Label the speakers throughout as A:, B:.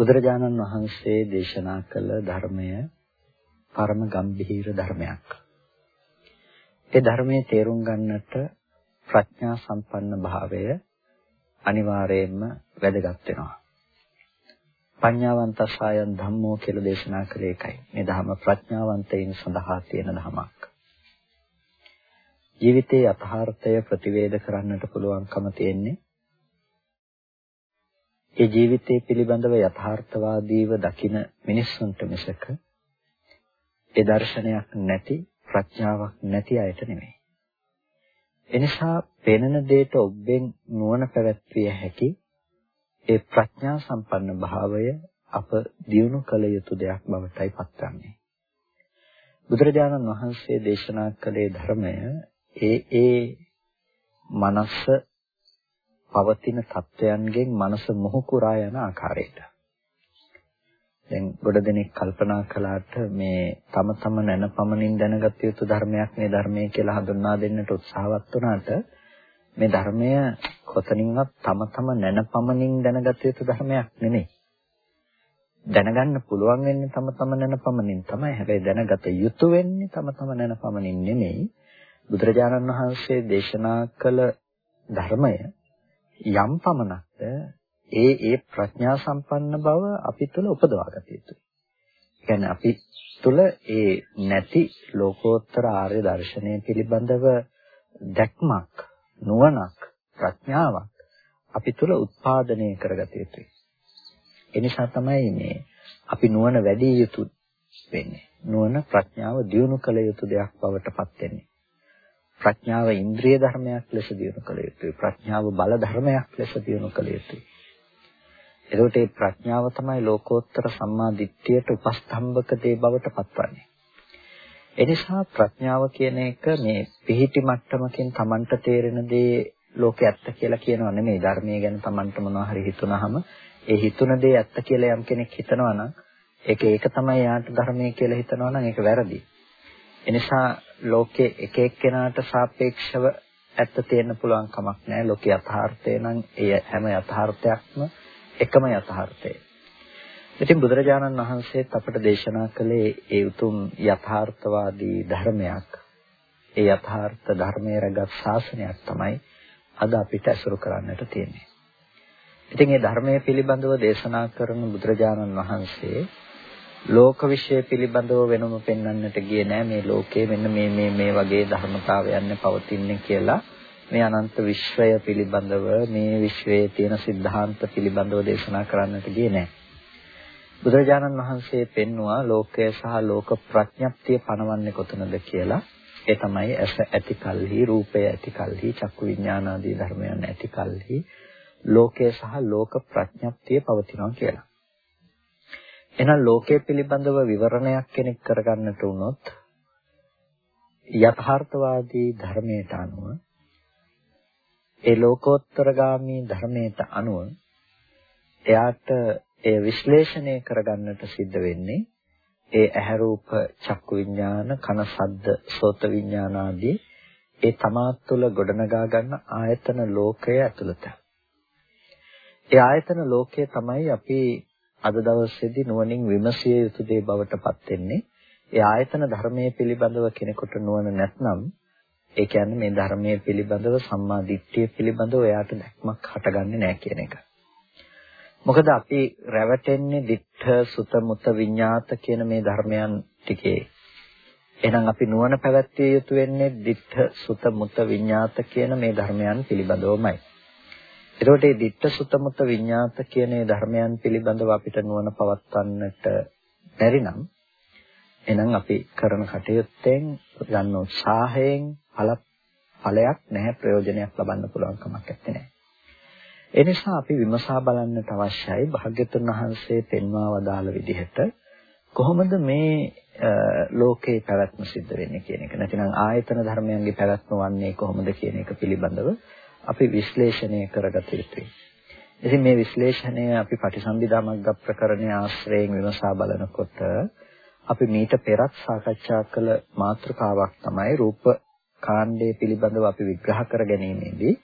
A: බුදුරජාණන් වහන්සේ දේශනා කළ ධර්මය පරම ගම්භීර ධර්මයක්. ඒ ධර්මයේ තේරුම් ගන්නට ප්‍රඥා සම්පන්න භාවය අනිවාර්යයෙන්ම වැදගත් වෙනවා. පඤ්ඤාවන්තසයන් ධම්මෝ කියලා දේශනා කළේ ඒකයි. මේ ධර්ම ප්‍රඥාවන්තයින් සඳහා තියෙන ධමයක්. ජීවිතයේ යථාර්ථය ප්‍රතිවේද කරන්නට පුළුවන්කම තියෙන්නේ ඒ ජීවිතය පිළිබඳව යථාර්ථවාදීව දකින මිනිස්සුන්ට මිසක ඒ දර්ශනයක් නැති ප්‍රඥාවක් නැති අයට නෙමෙයි. එනිසා පෙනෙන දෙයට ඔබෙන් නුවණ පැවැත්විය හැකි ඒ ප්‍රඥා සම්පන්න භාවය අප දියුණු කළ යුතු දෙයක් බවටයි පත්වන්නේ. බුදුරජාණන් වහන්සේ දේශනා කළේ ධර්මය ඒ ඒ මනස පවතින තත්වයන්ගෙන් මනස මොහු කුරා යන ආකාරයට. දැන් ගොඩ දෙනෙක් කල්පනා කළාට මේ තම තම නැනපමණින් දැනගත යුතු ධර්මයක් මේ ධර්මය කියලා හඳුන්වා දෙන්නට උත්සාහවත් වුණාට මේ ධර්මය කොතනින්වත් තම තම නැනපමණින් දැනගත යුතු ධර්මයක් නෙමෙයි. දැනගන්න පුළුවන් වෙන්නේ තම තම නැනපමණින් තමයි. හැබැයි දැනගත යුතු වෙන්නේ තම තම නැනපමණින් නෙමෙයි. බුදුරජාණන් වහන්සේ දේශනා කළ ධර්මය යම් පමණක්ද ඒ ඒ ප්‍රඥා සම්පන්න බව අපි තුළ උපදවා ගත යුතුයි. කියන්නේ අපි තුළ ඒ නැති ලෝකෝත්තර ආර්ය දර්ශනය පිළිබඳව දැක්මක් නුවණක් ප්‍රඥාවක් අපි තුළ උත්පාදනය කරගත යුතුයි. ඒ නිසා තමයි මේ අපි නුවණ වැඩි යුතු වෙන්නේ. නුවණ ප්‍රඥාව දියුණු කළ යුතු දෙයක් බවට පත් වෙන්නේ. ප්‍රඥාව ඉන්ද්‍රිය ධර්මයක් ලෙස දියුණු කළ යුතුයි. ප්‍රඥාව බල ධර්මයක් ලෙස දියුණු කළ යුතුයි. එතකොට මේ ප්‍රඥාව තමයි ලෝකෝත්තර සම්මා දිට්ඨියට උපස්තම්භක දේ බවට පත්වන්නේ. එනිසා ප්‍රඥාව කියන එක මේ පිහිටි මට්ටමකින් Tamanට තේරෙන දේ ලෝකේ ඇත්ත කියලා කියනවා නෙමෙයි ධර්මයේ ගැන Tamanට මොනවා හරි හිතුනහම ඒ හිතුන දේ ඇත්ත කියලා යම් කෙනෙක් හිතනවා නම් ඒක ඒක තමයි යාට ධර්මයේ කියලා හිතනවා නම් ඒක වැරදි. එනිසා ලෝකේ එක එක්කෙනාට සාපේක්ෂව ඇත්ත තියෙන්න පුළුවන් කමක් නැහැ. ලෝකේ යථාර්ථය නම් ඒ හැම යථාර්ථයක්ම එකම යථාර්ථය. ඉතින් බුදුරජාණන් වහන්සේත් අපට දේශනා කළේ ඒ උතුම් යථාර්ථවාදී ධර්මයක්. ඒ යථාර්ථ ධර්මයේ රැගත් ශාසනයක් තමයි අද අපිට ඇසුරු කරන්නට තියෙන්නේ. ඉතින් මේ ධර්මයේ පිළිබඳව දේශනා කරන බුදුරජාණන් වහන්සේ ලෝක විශ්ය පිළිබඳව වෙනම පෙන්වන්නට ගියේ නෑ. මේ ලෝකයේ මෙන්න මේ මේ මේ වගේ ධර්මතාවයන් පවතින්නේ කියලා. මේ අනන්ත විශ්වය පිළිබඳව මේ විශ්වයේ තියෙන સિદ્ધාන්ත පිළිබඳව දේශනා කරන්නට ගියේ නෑ. බුදුරජාණන් වහන්සේ පෙන්නවා ලෝකය සහ ලෝක ප්‍රඥප්තිය පනවන්නේ කොතනද කියලා. ඒ තමයි ඇස ඇති කල්හි රූපය ඇති කල්හි චක්කු විඥානාදී ධර්මයන් ඇති කල්හි ලෝකය සහ ලෝක ප්‍රඥප්තිය පවතිනවා කියලා. එහෙනම් ලෝකයේ පිළිබඳව විවරණයක් කෙනෙක් කරගන්නට වුණොත් යථාර්ථවාදී ධර්මයට අනුව ඒ ලෝකෝත්තරගාමී ධර්මයට අනුව එයාට ඒ විශ්ලේෂණය කරගන්නට සිද්ධ වෙන්නේ ඒ ඇහැ රූප චක්කු විඥාන කන සද්ද සෝත විඥාන ආදී ඒ තමා තුළ ගොඩනගා ගන්න ආයතන ලෝකය ඇතුළත. ඒ ආයතන ලෝකය තමයි අපි අද දවසේදී නුවණින් විමසිය යුතු දේ බවට පත් වෙන්නේ. ඒ ආයතන ධර්මයේ පිළිබඳව කෙනෙකුට නුවණ නැත්නම් ඒ කියන්නේ මේ ධර්මයේ පිළිබඳව සම්මා දිට්ඨිය පිළිබඳව එයාට දැක්මක් හටගන්නේ නැහැ කියන එක. මොකද අපි රැවටෙන්නේ දිට්ඨ සුත මුත විඤ්ඤාත කියන මේ ධර්මයන් ටිකේ. එහෙනම් අපි නුවණ පැවැත්විය යුතු වෙන්නේ දිට්ඨ සුත මුත විඤ්ඤාත කියන මේ ධර්මයන් පිළිබඳවමයි. එතකොට මේ ditta sutta mutta විඤ්ඤාත කියන මේ ධර්මයන් පිළිබඳව අපිට නුවණ පවත්වන්නට බැරි නම් එහෙනම් අපි කරන කටයුත්තෙන් ගන්න උත්සාහයෙන් ඵල ඵලයක් නැහැ ප්‍රයෝජනයක් ලබන්න පුළුවන් කමක් නැත්තේ. ඒ නිසා අපි විමසා බලන්නට අවශ්‍යයි භාග්‍යතුන් වහන්සේ පෙන්වා වදාළ විදිහට කොහොමද මේ ලෝකේ පැවැත්ම සිද්ධ වෙන්නේ කියන එක. නැතිනම් ආයතන ධර්මයන්ගේ පැවැත්ම වන්නේ කොහොමද කියන එක පිළිබඳව අපි විශ්ලේෂණය කරගත යුතුයි. ඉතින් මේ විශ්ලේෂණය අපි පටිසම්භිදා මග්ග ප්‍රකරණයේ ආශ්‍රයෙන් විමසා බලනකොට අපි මීට පෙරත් සාකච්ඡා කළ මාතෘකාවක් තමයි රූප කාණ්ඩය පිළිබඳව අපි විග්‍රහ කර ගැනීමේදී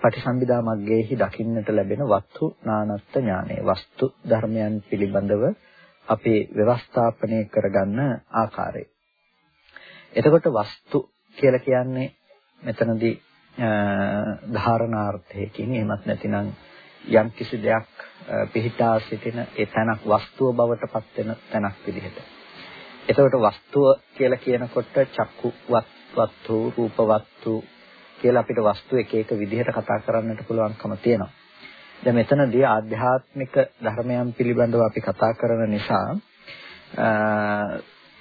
A: පටිසම්භිදා මග්ගයේහි දකින්නට ලැබෙන වස්තු නානත්ත් ඥානය වස්තු ධර්මයන් පිළිබඳව අපි ව්‍යවස්ථාපනය කරගන්න ආකාරය. එතකොට වස්තු කියලා කියන්නේ මෙතනදී ධාරණාර්ථයකින් එහෙමත් නැතිනම් යම් කිසි දෙයක් පිහිටා සිටින ඒ තැනක් වස්තුව බවට පත් වෙන තැනක් විදිහට. එතකොට වස්තුව කියලා කියනකොට චක්කු වස්තු, රූප වස්තු, කියලා අපිට වස්තු එක එක විදිහට කතා කරන්නට පුළුවන්කම තියෙනවා. දැන් මෙතනදී ආධ්‍යාත්මික ධර්මයන් පිළිබඳව අපි කතා කරන නිසා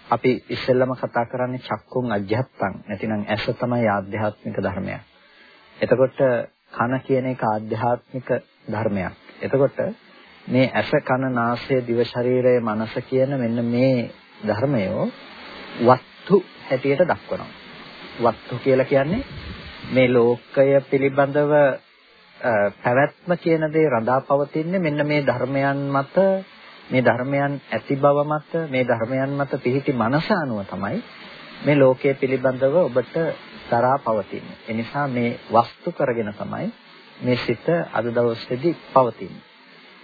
A: අපි ඉස්සෙල්ලම කතා කරන්නේ චක්කුන් අධ්‍යාත්තං නැතිනම් ඇස තමයි ආධ්‍යාත්මික ධර්මයක්. එතකොට කන කියන එක ආධ්‍යාත්මික ධර්මයක්. එතකොට මේ ඇස කන නාසය දිව ශරීරය මනස කියන මෙන්න මේ ධර්මය වස්තු හැටියට දක්වනවා. වස්තු කියලා කියන්නේ මේ ලෝකය පිළිබඳව පැවැත්ම කියන දේ රඳාපවතින්නේ මෙන්න මේ ධර්මයන් මත මේ ධර්මයන් ඇති බව මත මේ ධර්මයන් මත පිහිටි මනස අනුව තමයි මේ ලෝකයේ පිළිබඳව ඔබට තරහා පවතින්නේ. ඒ නිසා මේ වස්තු කරගෙන තමයි මේ සිත අද දවසේදී පවතින්නේ.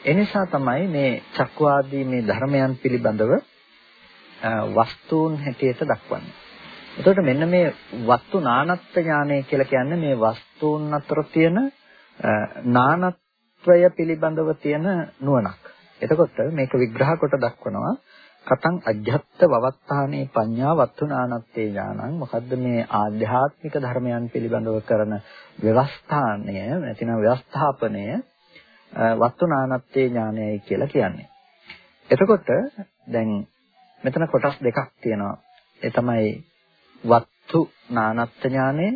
A: ඒ නිසා තමයි මේ චක්වාදී මේ ධර්මයන් පිළිබඳව වස්තුන් හැටියට දක්වන්නේ. එතකොට මෙන්න මේ වස්තු නානත්ත්ව ඥානය කියලා කියන්නේ මේ වස්තුන් අතර තියෙන නානත්වය පිළිබඳව තියෙන නුවණක්. එතකොට මේක විග්‍රහ කොට දක්වනවා කතං අජ්ජත් වවත්තානේ පඤ්ඤා වත්තුනානත්තේ ඥානං මොකද්ද මේ ආධ්‍යාත්මික ධර්මයන් පිළිබඳව කරන ව්‍යවස්ථානය නැතිනම් ව්‍යවස්ථාපනය වත්තුනානත්තේ ඥානයයි කියලා කියන්නේ. එතකොට දැන් මෙතන කොටස් දෙකක් තියෙනවා. ඒ තමයි වත්තු නානත්ත් ඥානය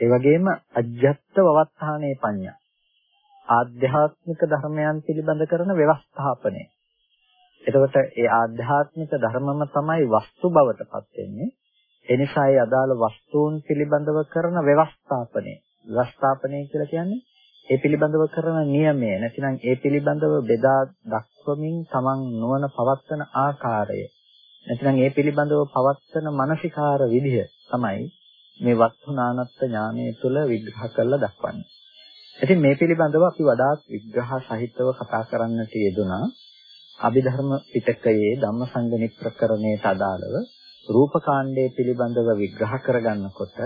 A: ඒ වගේම අජ්ජත් වවත්තානේ පඤ්ඤා ආධ්‍යාත්මික ධර්මයන් පිළිබඳ කරන ව්‍යවස්ථාපනය. එතකොට ඒ ආධ්‍යාත්මික ධර්මම තමයි වස්තු බවට පත් වෙන්නේ. ඒ නිසා ඒ අදාළ වස්තුන් පිළිබඳව කරන ව්‍යවස්ථාපනය. ව්‍යවස්ථාපනය කියලා කියන්නේ ඒ පිළිබඳව කරන නියමය නැතිනම් ඒ පිළිබඳව බෙදා දක්වමින් තමන් නුවණ පවත්වන ආකාරය නැතිනම් ඒ පිළිබඳව පවත්වන මානසිකාර විදිහ තමයි මේ වස්තුනානත්ත් ඥානය තුළ විග්‍රහ කරලා දක්වන්නේ. ඉතින් මේ පිළිබඳව අපි වඩාත් විග්‍රහ සහිතව කතා කරන්නට යෙදුනා. අභිධර්ම පිටකයේ ධම්මසංගණි ප්‍රකරණයට අදාළව රූපකාණ්ඩයේ පිළිබඳව විග්‍රහ කරගන්නකොට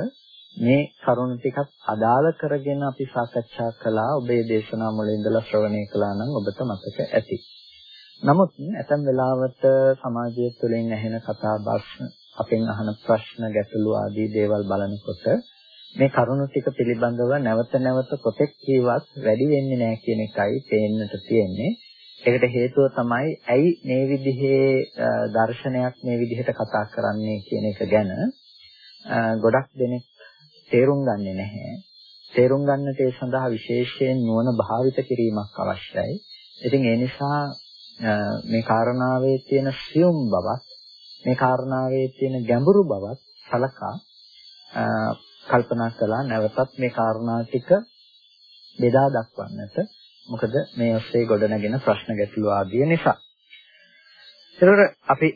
A: මේ කරුණ ටිකත් අදාළ කරගෙන අපි සාකච්ඡා කළා ඔබේ දේශනා මුලින් ඉඳලා ශ්‍රවණය කළා නම් ඔබට මතක ඇති. නමුත් ඇතැම් වෙලාවට සමාජය තුළින් ඇහෙන කතා බස් අපෙන් අහන ප්‍රශ්න ගැටලු ආදී දේවල් බලනකොට මේ කරුණු ටික පිළිබඳව නැවත නැවත කොතෙක් කීවත් වැඩි වෙන්නේ නැහැ කියන එකයි පේන්නට තියෙන්නේ. ඒකට හේතුව තමයි ඇයි මේ විදිහේ දර්ශනයක් මේ විදිහට කතා කරන්නේ කියන එක ගැන ගොඩක් දෙනෙක් තේරුම් ගන්නේ නැහැ. තේරුම් ගන්නට ඒ සඳහා විශේෂයෙන් නුවණ භාවිත කිරීමක් අවශ්‍යයි. ඉතින් ඒ නිසා මේ කාරණාවේ තියෙන සියුම් බවත් මේ කාරණාවේ තියෙන ගැඹුරු බවත් සලකා කල්පනා කළා නැවතත් මේ කාරණා ටික බෙදා දක්වන්නට මොකද මේ ඔස්සේ ගොඩනගෙන ප්‍රශ්න ගැටළු ආදිය නිසා. ඒතර අපි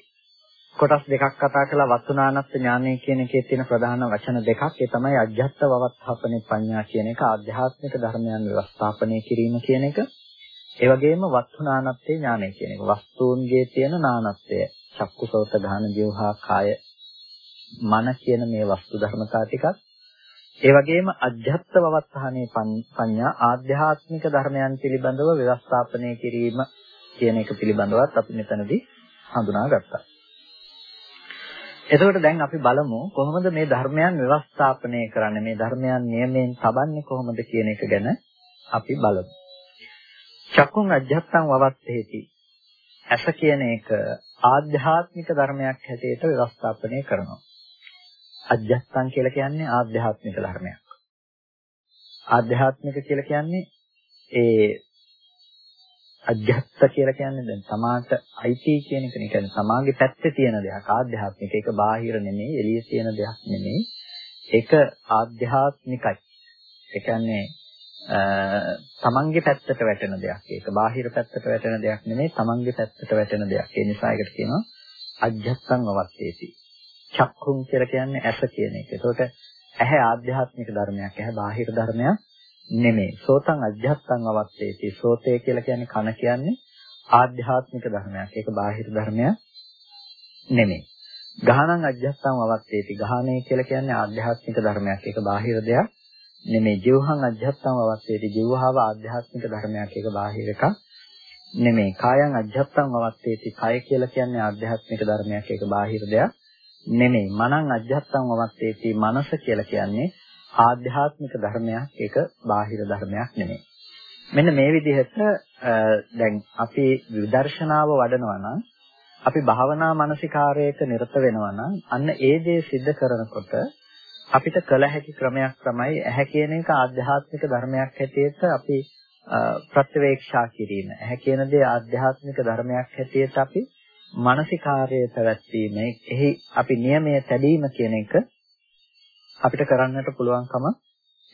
A: කොටස් දෙකක් කතා කළා වස්තුනානත් ඥානය කියන එකේ තියෙන ප්‍රධාන වචන දෙකක් ඒ තමයි අජ්ජත් වවත්හපනේ පඤ්ඤා කියන එක ආධ්‍යාත්මික ධර්මයන් ව්‍යවස්ථාපනය කිරීම කියන එක ඒ වගේම වස්තුනානත්තේ ඥානය කියන එක. වස්තුන්ගේ තියෙන නානත්වය. චක්කුසෝත ගාන ජීවහා කාය මන කියන මේ වස්තු ධර්මතා ටිකත් ඒ වගේම අධ්‍යාත්ම වවත්තහනේ පඤ්ඤා ආධ්‍යාත්මික ධර්මයන් පිළිබඳව ව්‍යවස්ථාපනය කිරීම කියන එක පිළිබඳවත් අපි මෙතනදී හඳුනා ගත්තා. එතකොට දැන් අපි බලමු කොහොමද මේ ධර්මයන් ව්‍යවස්ථාපනය කරන්නේ මේ ධර්මයන් නියමයෙන් තබන්නේ කොහොමද කියන එක ගැන අපි බලමු. චක්කුන් අධ්‍යාත්තං වවත්තේති. ඇස කියන එක ආධ්‍යාත්මික ධර්මයක් හැටියට ව්‍යවස්ථාපනය කරනවා. අජ්ජත්තං කියලා කියන්නේ ආධ්‍යාත්මික ධර්මයක්. ආධ්‍යාත්මික කියලා කියන්නේ ඒ අජ්ජත්ත කියලා කියන්නේ දැන් සමාට අයිති කියන එක නේ. කියන්නේ සමාගේ පැත්තේ තියෙන දෙයක් ආධ්‍යාත්මික. ඒක බාහිර නෙමෙයි, එළියේ තියෙන දෙයක් නෙමෙයි. ඒක ආධ්‍යාත්මිකයි. ඒ කියන්නේ තමන්ගේ පැත්තට වැටෙන දෙයක්. ඒක බාහිර පැත්තට වැටෙන දෙයක් නෙමෙයි, තමන්ගේ පැත්තට වැටෙන දෙයක්. ඒ නිසා ඒකට කියනවා අජ්ජත්තං අවත්තේති. චක්කුම් කියලා කියන්නේ ඇස කියන එක. ඒකට ඇහැ ආධ්‍යාත්මික ධර්මයක්. ඇහැ බාහිර ධර්මයක් නෙමෙයි. සෝතං අජ්ජත්තං අවත්තේති. සෝතය කියලා කියන්නේ කන කියන්නේ ආධ්‍යාත්මික ධර්මයක්. ඒක බාහිර ධර්මයක් නෙමෙයි. ගහනං අජ්ජත්තං අවත්තේති. ගහණය කියලා කියන්නේ ආධ්‍යාත්මික ධර්මයක්. ඒක බාහිර දෙයක් නෙමෙයි. ජීවහං අජ්ජත්තං අවත්තේති. ජීවහව ආධ්‍යාත්මික ධර්මයක්. ඒක බාහිර එකක් නෙමෙයි. කායං අජ්ජත්තං අවත්තේති. කය කියලා කියන්නේ ආධ්‍යාත්මික ධර්මයක්. ඒක බාහිර දෙයක් නෙමෙයි. මනං අජ්ජත්තං අවත්තේති. මනස කියලා කියන්නේ ආධ්‍යාත්මික ධර්මයක්. ඒක බාහිර ධර්මයක් නෙමෙයි. මෙන්න මේ විදිහට දැන් අපි විදර්ශනාව වඩනවා නම් අපි භාවනා මානසිකාරයක නිරත වෙනවා නම් අන්න ඒ දේ सिद्ध කරනකොට අපිට කළ හැකි ක්‍රමයක් තමයි ඇහැ කියන එක ආධ්‍යාත්මික ධර්මයක් හැටියට අපි ප්‍රත්‍යවේක්ෂා කිරීම. ඇහැ කියන දේ ආධ්‍යාත්මික ධර්මයක් හැටියට අපි මානසිකාර්යය පැවැත්වීම, එහි අපි නියමයේ තැබීම කියන එක අපිට කරන්නට පුළුවන්කම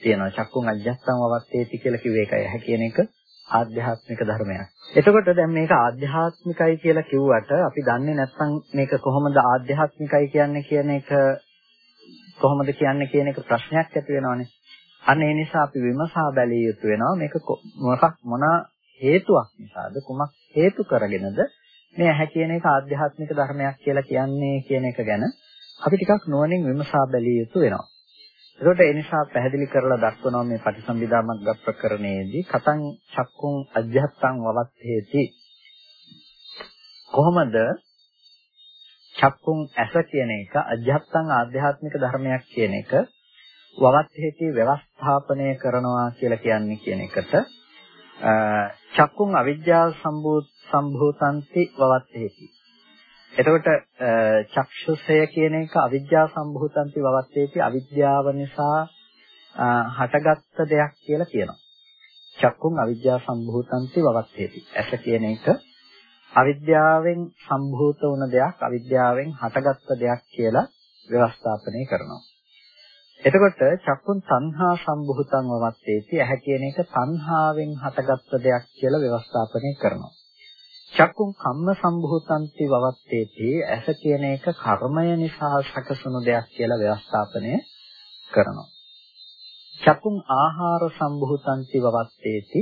A: තියෙනවා. චක්කුන් අජ්ජස්සං වවත්තේති කියලා කිව්වේ ඒකයි. ඇහැ කියන එක ආධ්‍යාත්මික ධර්මයක්. එතකොට දැන් මේක ආධ්‍යාත්මිකයි කියලා කිව්වට අපි දන්නේ නැත්නම් මේක කොහොමද ආධ්‍යාත්මිකයි කියන්නේ කියන එක කොහොමද කියන්නේ කියන එක ප්‍රශ්නයක් ඇති වෙනවනේ. අන්න ඒ නිසා අපි විමසා බැලිය යුතු වෙනවා මේක මොකක් මොන හේතුවක් නිසාද කුමක් හේතු කරගෙනද මේ ඇහැ කියන එක ආධ්‍යාත්මික ධර්මයක් කියලා කියන්නේ කියන එක ගැන අපි ටිකක් නුවණින් විමසා බැලිය යුතු වෙනවා. ඒකට ඒ නිසා පැහැදිලි කරලා දක්වනවා මේ පටිසම්භිදා මග්ග ප්‍රකරණයේදී කතං චක්කුං අධ්‍යාත්තං වවත්තේති කොහොමද චක්කුං ඇස කියන එක අධ්‍යාත්තං ආධ්‍යාත්මික ධර්මයක් කියන එක වවත්තේති ව්‍යවස්ථාපනය කරනවා කියලා කියන්නේ කියන එකට චක්කුං අවිජ්ජා සම්භූතන්ති වවත්තේති එතකොට චක්ෂුසය කියන එක අවිද්‍යා සම්භූතන්ති වවත්තේති අවිද්‍යාව නිසා හටගත්ත දෙයක් කියලා කියනවා. චක්කුන් අවිද්‍යා සම්භූතන්ති වවත්තේති. ඇස කියන එක අවිද්‍යාවෙන් සම්භූත වුණ දෙයක්, අවිද්‍යාවෙන් හටගත්ත දෙයක් කියලා ව්‍යවස්ථාපනය කරනවා. එතකොට චක්කුන් තණ්හා සම්භූතං වවත්තේති. ඇහැ කියන එක තණ්හාවෙන් හටගත්ත දෙයක් කියලා ව්‍යවස්ථාපනය කරනවා. චක්කුම් කම්ම සම්භූතන්ති වවත්තේති ඇස කියන එක කර්මය නිසා සකසුණු දෙයක් කියලා ව්‍යවස්ථාපනය කරනවා. චක්කුම් ආහාර සම්භූතන්ති වවත්තේති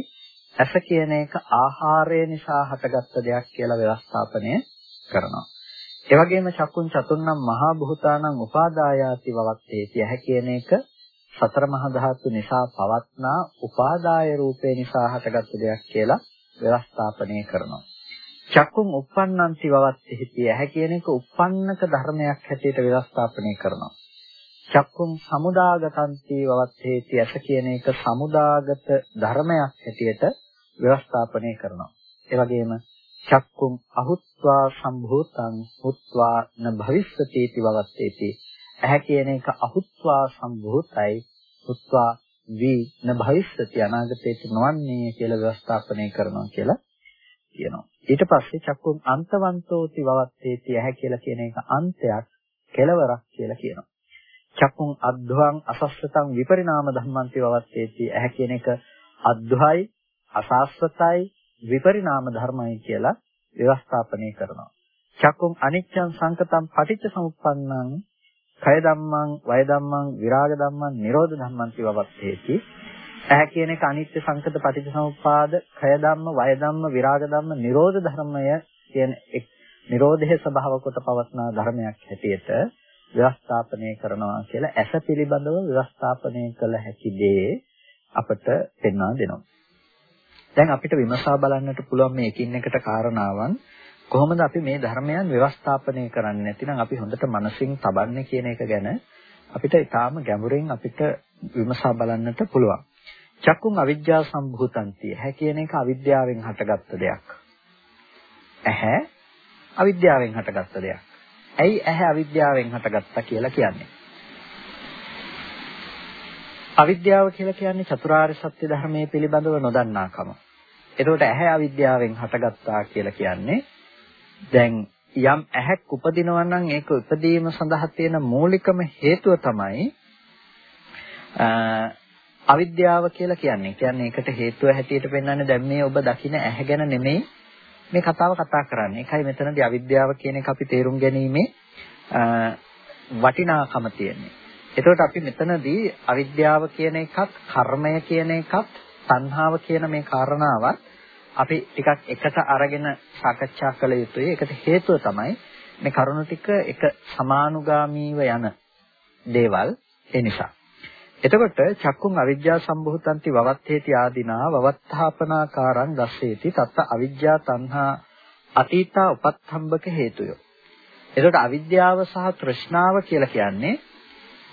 A: ඇස කියන එක ආහාරය නිසා හටගත්ත දෙයක් කියලා ව්‍යවස්ථාපනය කරනවා. ඒ වගේම චක්කුම් චතුන්නම් මහා භූතානං උපාදායාති වවත්තේති ඇහැ කියන එක සතර මහා ධාතු නිසා පවත්නා උපාදාය රූපේ නිසා හටගත්ත දෙයක් කියලා ව්‍යවස්ථාපනය කරනවා. චක්කුම් uppannanti වවත්තේති ඇහැ කියන එක uppannක ධර්මයක් හැටියට ව්‍යවස්ථාපනය කරනවා. චක්කුම් සමුදාගතන්ති වවත්තේති ඇස කියන එක සමුදාගත ධර්මයක් හැටියට ව්‍යවස්ථාපනය කරනවා. ඒ වගේම චක්කුම් අහුත්වා සම්භූතං හුත්වා න භවිස්සති වවත්තේති ඇහැ කියන එක අහුත්වා සම්භූතයි. හුත්වා වී න භවිස්සති. අනාගතයට නොවන්නේ කියලා ව්‍යවස්ථාපනය කරනවා කියලා කියනවා. ඊට පස්සේ චක්කුම් අන්තවන්තෝති වවත්තේති ඇහැ කියලා කියන එක අන්තයක් කෙලවරක් කියලා කියනවා. චක්කුම් අද්ධවං අසස්සතං විපරිණාම ධම්මන්ති වවත්තේති ඇහැ කියන එක අද්ධවයි අසස්සතයි විපරිණාම ධර්මයි කියලා ව්‍යවස්ථාපනය කරනවා. චක්කුම් අනිච්ඡං සංකතං පටිච්ච සමුප්පන්නං කය ධම්මං වය ධම්මං විරාග ධම්මං නිරෝධ ධම්මන්ති වවත්තේති ඇහැ කියන එක අනිත්‍ය සංකත පටිච්චසමුප්පාද, khය ධම්ම, වය ධම්ම, විරාග ධම්ම, නිරෝධ ධර්මය කියන නිරෝධයේ ස්වභාව කොට පවත්නා ධර්මයක් හැටියට ව්‍යවස්ථාපනය කරනවා කියලා ඇස පිළිබඳව ව්‍යවස්ථාපනය කළ හැකි දේ අපට පෙන්වා දෙනවා. දැන් අපිට විමසා බලන්නට පුළුවන් මේ එකින් එකට කාරණාවන් කොහොමද අපි මේ ධර්මයන් ව්‍යවස්ථාපනය කරන්නේ නැතිනම් අපි හොඳට මනසින් තබන්නේ කියන එක ගැන අපිට ඊටාම ගැඹුරින් අපිට විමසා බලන්නට පුළුවන්. චක්කුම් අවිද්‍යාව සම්භූතන්ති. ඇහැ කියන එක අවිද්‍යාවෙන් හටගත්ත දෙයක්. ඇහැ අවිද්‍යාවෙන් හටගත්ත දෙයක්. ඇයි ඇහැ අවිද්‍යාවෙන් හටගත්තා කියලා කියන්නේ? අවිද්‍යාව කියලා කියන්නේ චතුරාර්ය සත්‍ය ධර්මයේ පිළිබඳව නොදන්නාකම. එතකොට ඇහැ අවිද්‍යාවෙන් හටගත්තා කියලා කියන්නේ දැන් යම් ඇහැක් උපදිනවා නම් ඒක උපදීම සඳහා තියෙන මූලිකම හේතුව තමයි අවිද්‍යාව කියලා කියන්නේ. කියන්නේ ඒකට හේතුව හැටියට පෙන්වන්නේ දැන් මේ ඔබ දකින ඇහැ ගැන නෙමෙයි මේ කතාව කතා කරන්නේ. ඒකයි මෙතනදී අවිද්‍යාව කියන එක අපි තේරුම් ගැනීමේ වටිනාකම තියෙන්නේ. එතකොට අපි මෙතනදී අවිද්‍යාව කියන එකත්, කර්මය කියන එකත්, සංහාව කියන මේ කාරණාවත් අපි ටිකක් එකට අරගෙන සාකච්ඡා කළ යුතුයි. ඒකට හේතුව තමයි මේ කරුණු ටික එක සමානුගාමීව යන දේවල් ඒ නිසා. එතකොට චක්කුම් අවිජ්ජා සම්භූතಂತಿ වවත්තේති ආදිනා වවත්තාපනාකාරං දස්සේති තත්ත අවිජ්ජා තණ්හා අතීතා උපත්ථම්බක හේතුය. එතකොට අවිද්‍යාව සහ තෘෂ්ණාව කියලා කියන්නේ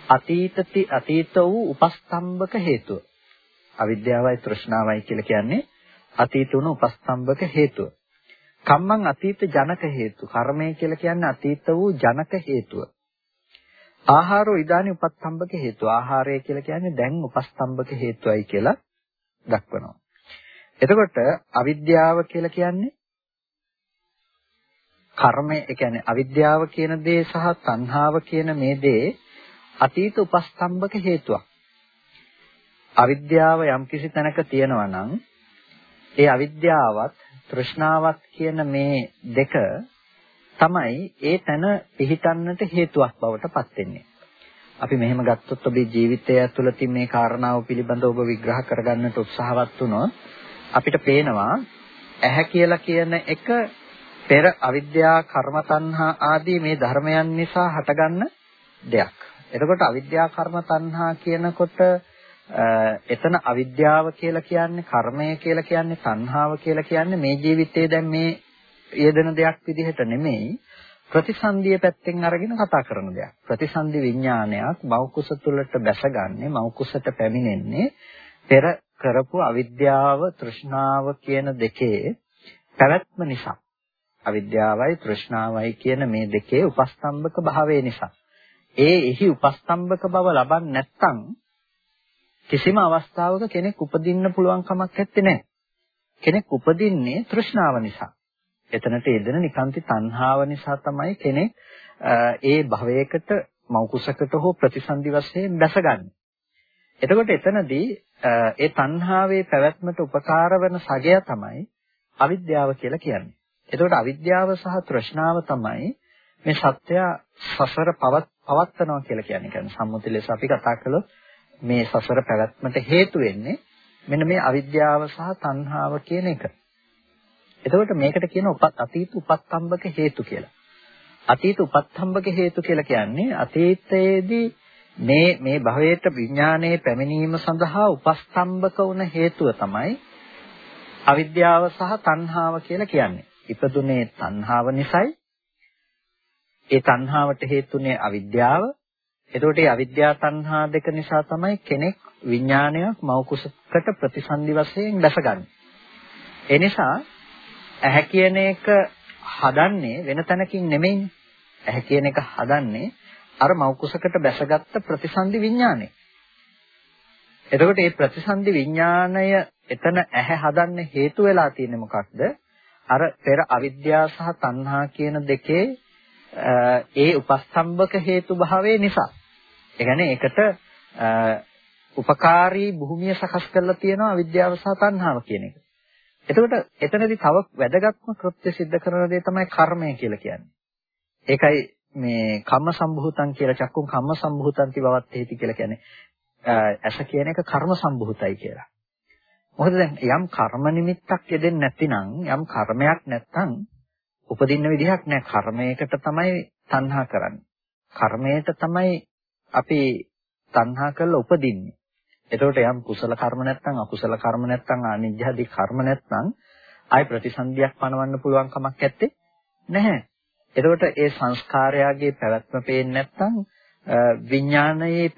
A: අතීතති අතීත වූ උපස්තම්භක හේතුව. අවිද්‍යාවයි තෘෂ්ණාවයි කියලා කියන්නේ අතීත වුණ උපස්තම්භක හේතුව. කම්මං අතීත ජනක හේතු. කර්මය කියලා කියන්නේ අතීත වූ ජනක හේතුව. ආහාරෝ ඉදානි උපස්තම්භක හේතුව. ආහාරය කියලා කියන්නේ දැන් උපස්තම්භක හේතුවයි කියලා දක්වනවා. එතකොට අවිද්‍යාව කියලා කියන්නේ කර්මය, ඒ කියන්නේ අවිද්‍යාව කියන දේ සහ තණ්හාව කියන මේ දේ අතීත උපස්තම්භක හේතුවක්. අවිද්‍යාව යම්කිසි තැනක තියෙනවා නම් ඒ අවිද්‍යාවත් තෘෂ්ණාවත් කියන මේ දෙක තමයි ඒ තැන පිහිටන්නට හේතුවක් බවට පත් වෙන්නේ. අපි මෙහෙම ගත්තොත් ඔබේ ජීවිතය ඇතුළතින් මේ කාරණාව පිළිබඳව ඔබ විග්‍රහ කරගන්නට උත්සාහවත් වුණොත් අපිට පේනවා ඇහැ කියලා කියන එක පෙර අවිද්‍යා කර්ම තණ්හා ආදී මේ ධර්මයන් නිසා හටගන්න දෙයක්. එතකොට අවිද්‍යා කර්ම තණ්හා කියනකොට එතන අවිද්‍යාව කියලා කියන්නේ කර්මය කියලා කියන්නේ තණ්හාව කියලා කියන්නේ මේ ජීවිතයේ දැන් මේ යෙදෙන දෙයක් විදිහට නෙමෙයි ප්‍රතිසන්දිය පැත්තෙන් අරගෙන කතා කරන දෙයක්. ප්‍රතිසන්දි විඥානයක් මෞකුස තුලට බැසගන්නේ මෞකුසට පැමිණෙන්නේ පෙර කරපු අවිද්‍යාව තෘෂ්ණාව කියන දෙකේ පැවැත්ම නිසා. අවිද්‍යාවයි තෘෂ්ණාවයි කියන මේ දෙකේ උපස්තම්භක භාවය නිසා. ඒ එහි උපස්තම්භක බව ලබන්නේ නැත්නම් කිසිම අවස්ථාවක කෙනෙක් උපදින්න පුළුවන් කමක් නැත්තේ කෙනෙක් උපදින්නේ තෘෂ්ණාව නිසා. එතනට යෙදෙන නිකාන්ති තණ්හාව නිසා තමයි කෙනෙක් ඒ භවයකට මෞකුසකට හෝ ප්‍රතිසන්දි වශයෙන් දැසගන්නේ. එතකොට එතනදී ඒ තණ්හාවේ පැවැත්මට උපකාර වන සගය තමයි අවිද්‍යාව කියලා කියන්නේ. එතකොට අවිද්‍යාව සහ තෘෂ්ණාව තමයි මේ සත්‍ය සසර පවත්නවා කියලා කියන්නේ. කියන්නේ සම්මුති ලෙස අපි කතා කළොත් මේ සසර පැවැත්මට හේතු වෙන්නේ මෙන්න මේ අවිද්‍යාව සහ තණ්හාව කියන එක. එතකොට මේකට කියන උපත් අතීත උපත්ම්බක හේතු කියලා. අතීත උපත්ම්බක හේතු කියලා කියන්නේ අතීතයේදී මේ මේ භවයට විඥානයේ පැමිණීම සඳහා උපස්තම්භක වුණ හේතුව තමයි අවිද්‍යාව සහ තණ්හාව කියලා කියන්නේ. ඉපදුනේ තණ්හාව නිසායි. ඒ තණ්හාවට හේතුනේ අවිද්‍යාව. එතකොට මේ අවිද්‍යා තණ්හා දෙක නිසා තමයි කෙනෙක් විඥානයක් මෞකුසකට ප්‍රතිසන්දි වශයෙන් දැසගන්නේ. ඒ නිසා ඇහැ කියන එක හදන්නේ වෙන තැනකින් නෙමෙයිනේ. ඇහැ කියන එක හදන්නේ අර මෞකුසකට බැසගත්ත ප්‍රතිසන්දි විඥානය. එතකොට මේ ප්‍රතිසන්දි විඥාණය එතන ඇහැ හදන්න හේතු වෙලා තියෙන්නේ මොකක්ද? අර පෙර අවිද්‍යාව සහ තණ්හා කියන දෙකේ ඒ උපස්තම්භක හේතු භාවයේ නිසා. ඒ කියන්නේ ඒකට උපකාරී භූමිය සකස් කරලා තියෙනවා අවිද්‍යාව සහ තණ්හාව කියන එක. එතකොට එතනදී තව වැදගත්ම කෘත්‍ය સિદ્ધ කරන දේ තමයි කර්මය කියලා කියන්නේ. ඒකයි මේ කම්ම සම්භූතං කියලා චක්කුම් කම්ම සම්භූතන්ති බවත් හේති කියලා කියන්නේ. ඇස කියන එක කර්ම සම්භූතයි කියලා. මොකද දැන් යම් කර්ම නිමිත්තක් යෙදෙන්නේ නැතිනම් යම් කර්මයක් නැත්නම් උපදින්න විදිහක් නැහැ. කර්මයකට තමයි තණ්හා කරන්නේ. කර්මයට තමයි අපි තණ්හා කරලා උපදින්නේ. එතකොට යම් කුසල කර්ම නැත්නම් අකුසල කර්ම නැත්නම් අනිජ්ජාදී කර්ම නැත්නම් ආයි ප්‍රතිසන්දියක් පනවන්න පුළුවන් කමක් නැත්තේ නැහැ. එතකොට ඒ සංස්කාරයාගේ පැවැත්ම පේන්නේ නැත්නම් විඥානයේ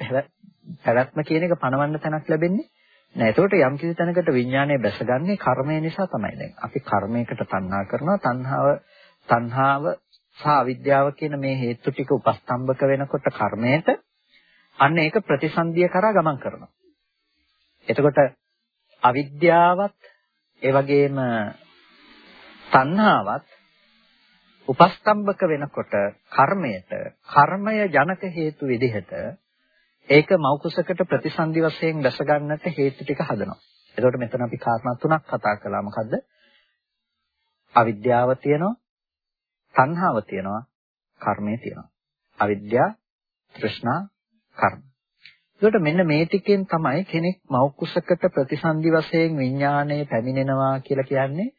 A: පැවැත්ම කියන එක පනවන්න තැනක් ලැබෙන්නේ නෑ. එතකොට යම් කිසි තැනකට විඥානය බැසගන්නේ කර්මය නිසා තමයි. දැන් අපි කර්මයකට තණ්හා කරනවා. තණ්හාව තණ්හාව සහ අවිද්‍යාව කියන මේ හේතු ටික උපස්තම්භක වෙනකොට කර්මයට අන්න ඒක ප්‍රතිසන්දිය කරා ගමන් කරනවා. එතකොට අවිද්‍යාවත් ඒ වගේම තණ්හාවත් උපස්තම්භක වෙනකොට කර්මයට කර්මය ජනක හේතු විදිහට ඒක මෞකුසකට ප්‍රතිසන්දි වශයෙන් දැස ගන්නට හේතු ටික හදනවා. එතකොට මෙතන අපි කාරණා තුනක් කතා කළා. මොකද්ද? අවිද්‍යාව තියෙනවා, තණ්හාව තියෙනවා, කර්මය තියෙනවා. අවිද්‍යාව, තෘෂ්ණා, කර්ම. එතකොට මෙන්න මේ ටිකෙන් තමයි කෙනෙක් මෞකුසකට ප්‍රතිසන්දි වශයෙන් විඥාණය පැමිණෙනවා කියලා කියන්නේ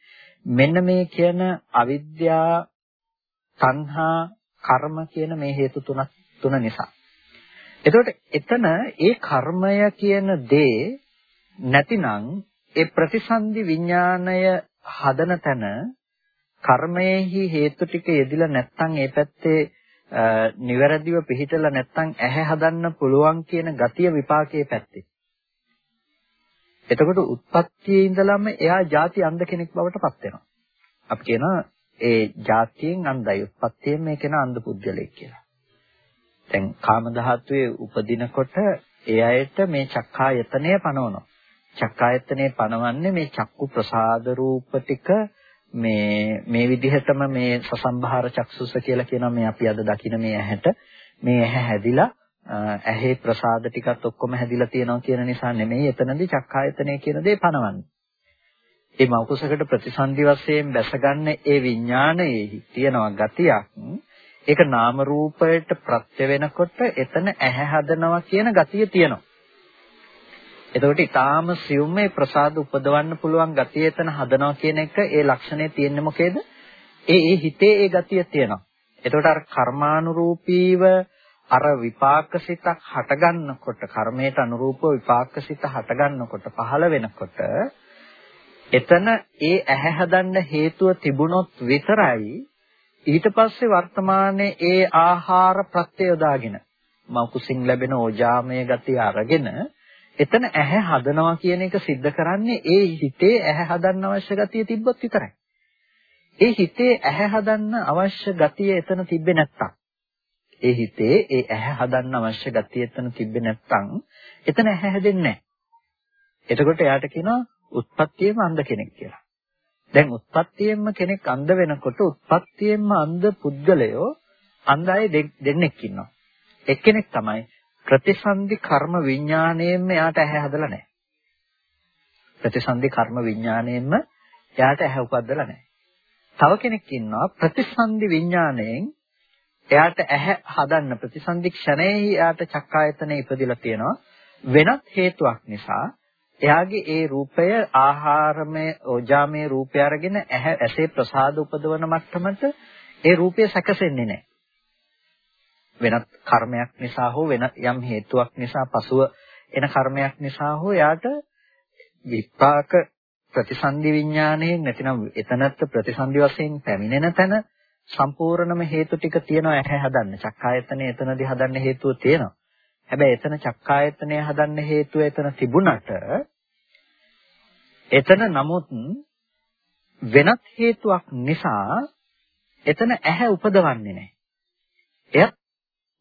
A: මෙන්න මේ කියන අවිද්‍යාව තණ්හා කර්ම කියන මේ හේතු තුන තුන නිසා. එතකොට එතන ඒ කර්මය කියන දේ නැතිනම් ඒ ප්‍රතිසන්දි විඥාණය හදන තැන කර්මයේහි හේතු ටික යෙදිලා නැත්නම් ඒ පැත්තේ නිවැරදිව පිළිහිටලා නැත්නම් ඇහැ හදන්න පුළුවන් කියන ගතිය විපාකයේ පැත්තේ. එතකොට උත්පත්තියේ ඉඳලම එයා ಜಾති අන්ධ කෙනෙක් බවට පත් වෙනවා. අපි කියනවා ඒ ಜಾතියෙන් අන්ධයි උත්පත්තියෙන් මේ කෙනා අන්ධ පුද්ගලෙක් කියලා. දැන් කාම ධාතුවේ උපදිනකොට ඒ අයට මේ චක්කායතනය පනවනවා. චක්කායතනය පනවන්නේ මේ චක්කු ප්‍රසාද රූප ටික මේ මේ විදිහටම මේ සසම්භාර චක්සුස කියලා කියනවා මේ අපි අද දකින මේ ඇහැට මේ ඇහැ හැදිලා ඇහි ප්‍රසාද ටිකත් ඔක්කොම හැදිලා තියෙනවා කියන නිසා නෙමෙයි එතනදී චක්කායතනය කියන දේ පනවන්නේ. ඒ මෞකසකට ප්‍රතිසන්දි වශයෙන් දැසගන්න ඒ විඥානයේ තියෙනවා ගතියක් ඒක නාම රූපයට ප්‍රත්‍ය වෙනකොට එතන ඇහැ හදනවා කියන ගතිය තියෙනවා. එතකොට ඊටාම සියුම් මේ ප්‍රසාද උපදවන්න පුළුවන් ගතිය එතන හදනවා කියන එක ඒ ලක්ෂණය තියෙන්නේ මොකේද? ඒ ඒ හිතේ ඒ ගතිය තියෙනවා. එතකොට අර කර්මානුරූපීව අර විපාකසිතක් හටගන්නකොට කර්මයට අනුරූපව විපාකසිත හටගන්නකොට පහළ වෙනකොට එතන ඒ ඇහැ හදන්න හේතුව තිබුණොත් විතරයි ඊට පස්සේ වර්තමානයේ ඒ ආහාර ප්‍රත්‍ය යොදාගෙන මකුසින් ලැබෙන ඕජාමය ගතිය අරගෙන එතන ඇහැ හදනවා කියන එක सिद्ध කරන්නේ ඒ හිතේ ඇහැ හදන්න අවශ්‍ය ගතිය තිබ්බොත් විතරයි. ඒ හිතේ ඇහැ හදන්න අවශ්‍ය ගතිය එතන තිබ්බේ නැත්තම් ඒ හිතේ ඒ ඇහැ හදන්න අවශ්‍ය ගතිය එතන තිබ්බේ නැත්තම් එතන ඇහැ හැදෙන්නේ නැහැ. එතකොට එයාට කියනවා උත්පත්තියේම අන්ධ කෙනෙක් කියලා. දැන් උත්පත්තියෙන්ම කෙනෙක් අන්ධ වෙනකොට උත්පත්තියෙන්ම අන්ධ පුද්ගලයෝ අන්ධ අය දෙන්නෙක් ඉන්නවා. එක්කෙනෙක් තමයි ප්‍රතිසන්දි කර්ම විඥාණයෙන්ම එයාට ඇහැ හදලා නැහැ. ප්‍රතිසන්දි කර්ම විඥාණයෙන්ම එයාට ඇහැ උපද්දලා නැහැ. තව කෙනෙක් ඉන්නවා ප්‍රතිසන්දි විඥාණයෙන් එයාට ඇහැ හදන්න ප්‍රතිසන්දි ක්ෂණයේ එයාට චක්කායතනෙ ඉපදිලා තියෙනවා. වෙනත් හේතුවක් නිසා එයාගේ ඒ රූපය ආහාරමය ඕජාමය රූපය අරගෙන ඇහැ ඇසේ ප්‍රසාද උපදවන මට්ටමට ඒ රූපය සැකසෙන්නේ නැහැ. වෙනත් කර්මයක් නිසා හෝ වෙන යම් හේතුවක් නිසා පසුව එන කර්මයක් නිසා හෝ එයාට විපාක ප්‍රතිසන්දි විඥාණයෙන් නැතිනම් එතනත් ප්‍රතිසන්දි වශයෙන් පැමිණෙන තැන සම්පූර්ණම හේතු ටික තියෙනවා ඇහැ හදන්න. චක්කායතනෙ එතනදී හදන්න හේතුව තියෙනවා. හැබැයි එතන චක්කායතනය හදන්න හේතුව එතන තිබුණට එතන නමුත් වෙනත් හේතුවක් නිසා එතන ඇහැ උපදවන්නේ නැහැ. එයත්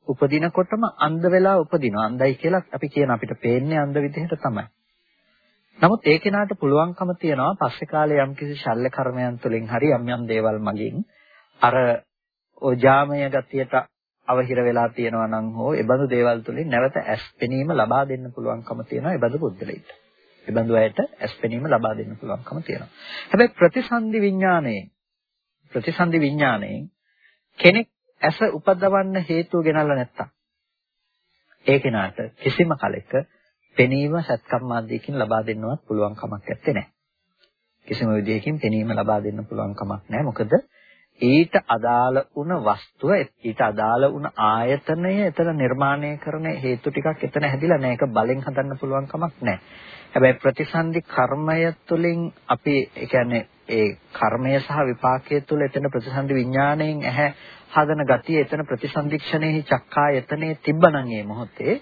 A: උපදිනකොටම අන්ධ වෙලා උපදිනවා. අන්ධයි කියලා අපි කියන අපිට පේන්නේ අන්ධ විදිහට තමයි. නමුත් ඒ කෙනාට පුළුවන්කම තියනවා පස්සේ කාලේ යම්කිසි ශල්‍ය කර්මයන් තුළින් හරි යම් යම් දේවල් මගින් අර ඕජාමය ගතියට අවහිර වෙලා තියෙනවා නම් හෝ ඒ බඳු දේවල් තුලින් නැවත ඇස් පෙනීම ලබා දෙන්න පුළුවන්කම තියෙනවා ඒ බඳු බුද්ධලෙයිට. ඒ බඳු අයට ඇස් පෙනීම ලබා දෙන්න පුළුවන්කම තියෙනවා. හැබැයි ප්‍රතිසන්දි විඥාණයෙන් ප්‍රතිසන්දි විඥාණයෙන් කෙනෙක් ඇස උපදවන්න හේතුව ගෙනල්ලා නැත්තම් ඒ කෙනාට කිසිම කලෙක පෙනීම සත්කම්මාදීකින් ලබා දෙන්නවත් පුළුවන් කමක් නැත්තේ. කිසිම විදියකින් පෙනීම ලබා දෙන්න පුළුවන් කමක් නැහැ. මොකද ඊට අදාළ වුණ වස්තුව ඊට අදාළ වුණ ආයතනය එතන නිර්මාණය කරන හේතු ටිකක් එතන හැදිලා නැහැ. ඒක බලෙන් හදන්න පුළුවන් කමක් නැහැ. හැබැයි ප්‍රතිසන්දි කර්මය තුළින් අපි ඒ කියන්නේ ඒ කර්මය සහ විපාකයේ තුළ එතන ප්‍රතිසන්දි විඥාණයෙන් ඇහැ හදන ගතිය එතන ප්‍රතිසන්දික්ෂණයේ චක්කායතනයේ තිබ්බනම් ඒ මොහොතේ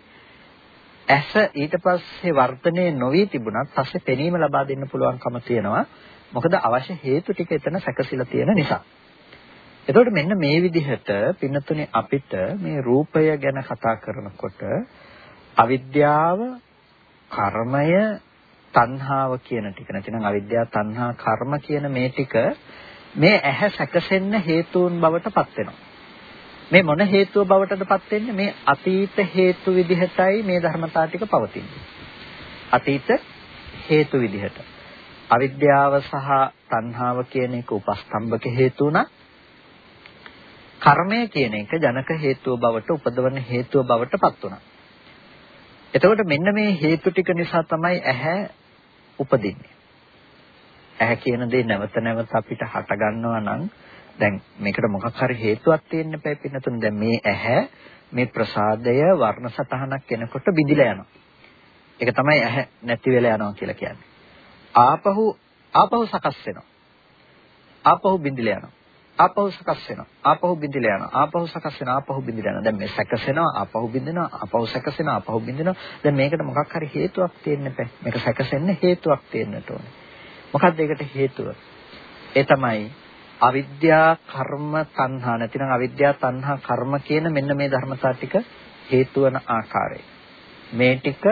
A: ඇස ඊට පස්සේ වර්ධනය නොවි තිබුණත් පස්සේ පෙනීම ලබා දෙන්න පුළුවන්කම තියෙනවා. මොකද අවශ්‍ය හේතු ටික එතන සැකසিলা තියෙන නිසා. එතකොට මෙන්න මේ විදිහට පින්නතුනේ අපිට මේ රූපය ගැන කතා කරනකොට අවිද්‍යාව, කර්මය, තණ්හාව කියන ටික නැතිනම් අවිද්‍යාව තණ්හා කර්ම කියන මේ ටික මේ ඇහැ සැකසෙන්න හේතුන් බවට පත් වෙනවා. මේ මොන හේතුව බවටදපත් වෙන්නේ මේ අතීත හේතු විදිහටයි මේ ධර්මතා ටික පවතින්නේ. අතීත හේතු විදිහට. අවිද්‍යාව සහ තණ්හාව කියන එක උපස්තම්භක හේතු උනා. කර්මය කියන එක ජනක හේතුව බවට උපදවන හේතුව බවට පත් වුණා. එතකොට මෙන්න මේ හේතු ටික නිසා තමයි ඇහැ උපදින්නේ. ඇහැ කියන දේ නැවත නැවත අපිට හට ගන්නවා නම් දැන් මේකට මොකක් හරි හේතුවක් තියෙන්න බෑ පින්නතුන් දැන් මේ ඇහැ මේ ප්‍රසාදය වර්ණ සතහනක් එනකොට බිඳිලා යනවා. ඒක තමයි ඇහැ නැති වෙලා යනවා කියලා කියන්නේ. ආපහු ආපහු සකස් වෙනවා. ආපහු බිඳිලා යනවා. ආපහු සකස් වෙනවා. ආපහු බිඳිලා යනවා. ආපහු සකස් වෙනවා. ආපහු බිඳිලා යනවා. දැන් මේ සැකසෙනවා. ආපහු බිඳිනවා. ආපහු සැකසෙනවා. ආපහු බිඳිනවා. දැන් මේකට මොකක් හරි හේතුවක් තියෙන්න බෑ. මේක සැකසෙන්න හේතුවක් තියෙන්නට ඕනේ. මොකක්ද ඒකට හේතුව? ඒ තමයි අවිද්‍යා කර්ම තණ්හා නැතිනම් අවිද්‍යා තණ්හා කර්ම කියන මෙන්න මේ ධර්මතා ටික හේතු වන ආකාරය. මේ ටික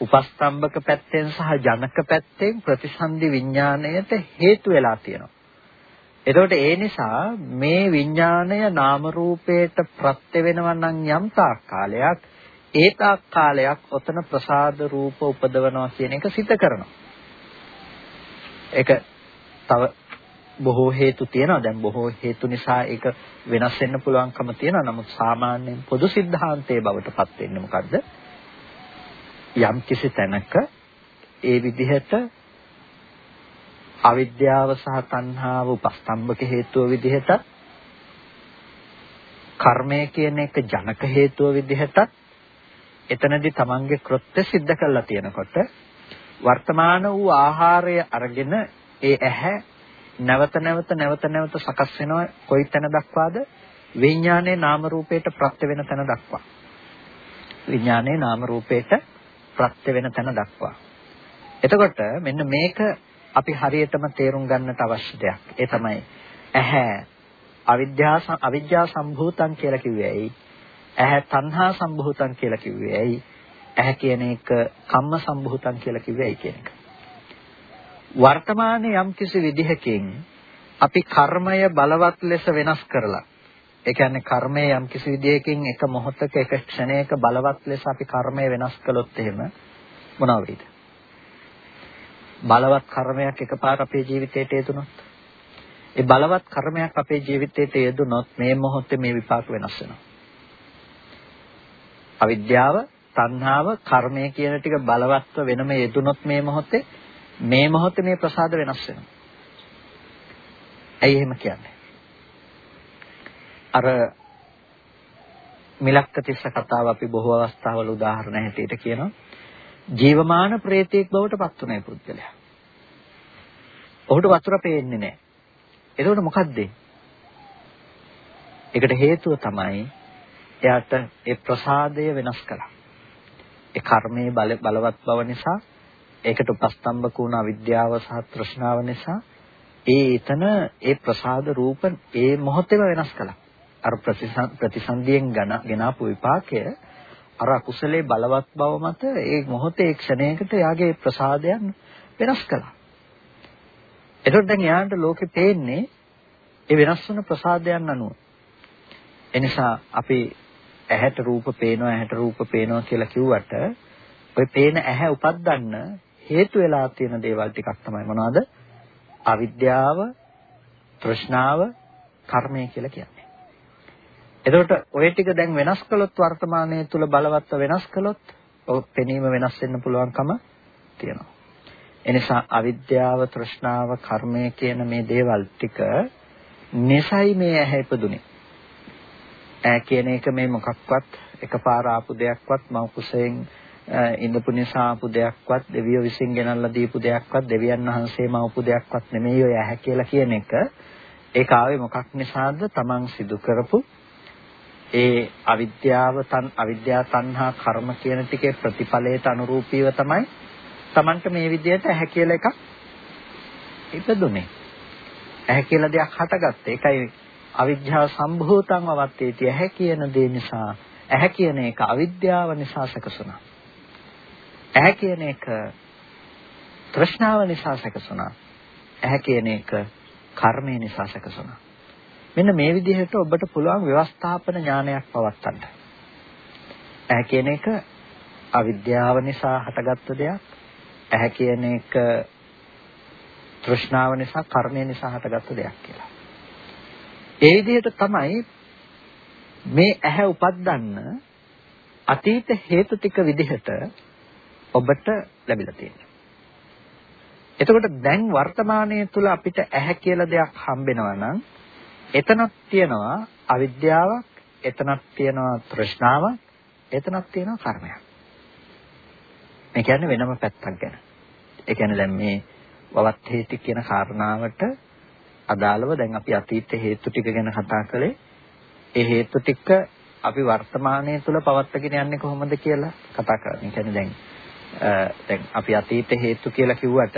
A: උපස්තම්භක පැත්තෙන් සහ ජනක පැත්තෙන් ප්‍රතිසන්දි විඥාණයට හේතු වෙලා තියෙනවා. එතකොට ඒ නිසා මේ විඥාණය නාම රූපයට ප්‍රත්‍ය වෙනවා නම් යම් තාක් කාලයක් ඒ තාක් කාලයක් ඔතන ප්‍රසාද රූප උපදවනවා කියන එක සිත කරනවා. ඒක තව බොහෝ හේතු තියෙනවා. දැන් බොහෝ හේතු නිසා ඒක වෙනස් වෙන්න පුළුවන්කම තියෙනවා. නමුත් සාමාන්‍යයෙන් පොදු સિદ્ધාන්තයේ බවටපත් වෙන්නේ මොකද්ද? යම් කිසි තැනක ඒ විදිහට අවිද්‍යාව සහ තණ්හාව උපස්තම්භක හේතුව විදිහට කර්මය කියන එක ජනක හේතුව විදිහට එතනදී තමන්ගේ කෘත්‍ය સિદ્ધ කරලා තියෙනකොට වර්තමාන වූ ආහාරය අරගෙන ඒ ඇහැ නැවත නැවත නැවත නැවත සකස් වෙනවා කොයි තැන දක්වාද විඥානයේ නාම රූපයට ප්‍රත්‍ය වෙන තැන දක්වා විඥානයේ නාම රූපයට ප්‍රත්‍ය වෙන තැන දක්වා එතකොට මෙන්න මේක අපි හරියටම තේරුම් ගන්නට අවශ්‍ය දෙයක්. ඒ තමයි ඇහැ අවිද්‍යා අවිද්‍යා සම්භූතං කියලා කිව්වේ ඇයි? ඇහැ තණ්හා සම්භූතං කියලා කිව්වේ ඇයි? ඇහැ කියන එක කම්ම සම්භූතං කියලා කිව්වේ ඇයි කියන එක. වර්තමානයේ යම් කිසි විදිහකින් අපි කර්මය බලවත් ලෙස වෙනස් කරලා ඒ කියන්නේ කර්මය යම් කිසි විදිහකින් එක මොහොතක එක ක්ෂණයක බලවත් ලෙස අපි කර්මය වෙනස් කළොත් එහෙම මොනවා වෙයිද? බලවත් කර්මයක් එකපාර අපේ ජීවිතයට යෙදුනොත් ඒ බලවත් කර්මයක් අපේ ජීවිතයට යෙදුනොත් මේ මොහොතේ මේ විපාක වෙනස් වෙනවා. අවිද්‍යාව, තණ්හාව, කර්මය කියන ටික බලවත්ව වෙනම යෙදුනොත් මේ මොහොතේ මේ මොහොතේ මේ ප්‍රසාද වෙනස් වෙනවා. ඇයි එහෙම කියන්නේ? අර මිලක්කතිස්ස කතාව අපි බොහෝ අවස්ථාවල උදාහරණ හැටියට කියනවා. ජීවමාන ප්‍රේතයෙක් බවට පත් වුණේ පුද්ගලයා. ඔහුට වතුර පේන්නේ නැහැ. එතකොට මොකද්ද? ඒකට හේතුව තමයි එයාට ඒ ප්‍රසාදය වෙනස් කළා. ඒ කර්මයේ බල බලවත් බව නිසා ඒකට උපස්තම්භක වුණ අවිද්‍යාව සහ තෘෂ්ණාව නිසා ඒ එතන ඒ ප්‍රසාද රූප ඒ මොහොතේම වෙනස් කළා. අර ප්‍රතිසන්දියෙන් ගෙනාපු විපාකය අර අකුසලේ බලවත් බව මත ඒ මොහොතේ ක්ෂණයකට යාගේ ප්‍රසාදයන් වෙනස් කළා. එතකොට දැන් යාන්ට ලෝකෙ පේන්නේ ඒ වෙනස් වන ප්‍රසාදයන් අනුව. එනිසා අපි ඇහැට රූප පේනවා ඇහැට රූප පේනවා කියලා කිව්වට ඔය පේන ඇහැ උපද්දන්න හේතු වෙලා තියෙන දේවල් ටිකක් තමයි මොනවද? අවිද්‍යාව, තෘෂ්ණාව, කර්මය කියලා කියන්නේ. එතකොට ওই ටික දැන් වෙනස් කළොත් වර්තමානයේ තුල බලවත්ව වෙනස් කළොත් ඔය පෙනීම වෙනස් වෙන්න පුළුවන්කම තියෙනවා. එනිසා අවිද්‍යාව, තෘෂ්ණාව, කර්මය කියන මේ දේවල් ටික නිසයි මේ ඇහැ ඉපදුනේ. ඈ කියන එක මේ මොකක්වත් එකපාර ආපු දෙයක්වත් මව කුසයෙන් ඉඳපු නිසා ආපු දෙයක්වත් දෙවියෝ විසින් ගෙනල්ලා දීපු දෙයක්වත් දෙවියන් වහන්සේම ආපු දෙයක්වත් නෙමෙයි ඔය ඇහැ කියලා කියන එක. ඒක ආවේ මොකක් නිසාද? Taman සිදු කරපු ඒ අවිද්‍යාව තන් අවිද්‍යා තණ්හා කර්ම කියන ටිකේ ප්‍රතිඵලයට අනුරූපීව තමයි Tamanට මේ විදිහට ඇහැ කියලා එකක් ඉපදුනේ. ඇහැ කියලා දෙයක් හටගත්තේ. ඒකයි අවිද්‍යාව සම්භූතං අවත්තේටි ඇහැ කියන දේ නිසා ඇහැ කියන එක අවිද්‍යාව නිසා සකසුණා. ඇහැ කියන එක තෘෂ්ණාව නිසා සැකසුණා. ඇහැ කියන එක කර්මය නිසා සැකසුණා. මෙන්න මේ විදිහට ඔබට පුළුවන් ව්‍යවස්ථාපන ඥානයක් පවත්වන්න. ඇහැ කියන එක අවිද්‍යාව නිසා හටගත්තු දෙයක්. ඇහැ කියන එක තෘෂ්ණාව නිසා කර්මය නිසා හටගත්තු දෙයක් කියලා. ඒ විදිහට තමයි මේ ඇහැ උපද්දන්න අතීත හේතු ටික විදිහට ඔබට ලැබිලා තියෙනවා. එතකොට දැන් වර්තමානයේ තුල අපිට ඇහැ කියලා දෙයක් හම්බෙනවා නම් එතනක් තියෙනවා අවිද්‍යාවක්, එතනක් තියෙනවා තෘෂ්ණාවක්, එතනක් තියෙනවා කර්මයක්. මේ කියන්නේ වෙනම පැත්තක් ගැන. ඒ කියන්නේ දැන් මේ වවත් හේති කියන කාරණාවට අදාළව දැන් අපි අතීත හේතු ටික ගැන කතා කළේ. ඒ හේතු ටික අපි වර්තමානයේ තුල පවත්වාගෙන යන්නේ කොහොමද කියලා කතා කරන්නේ. කියන්නේ දැන් දැන් අපි අතීත හේතු කියලා කිව්වට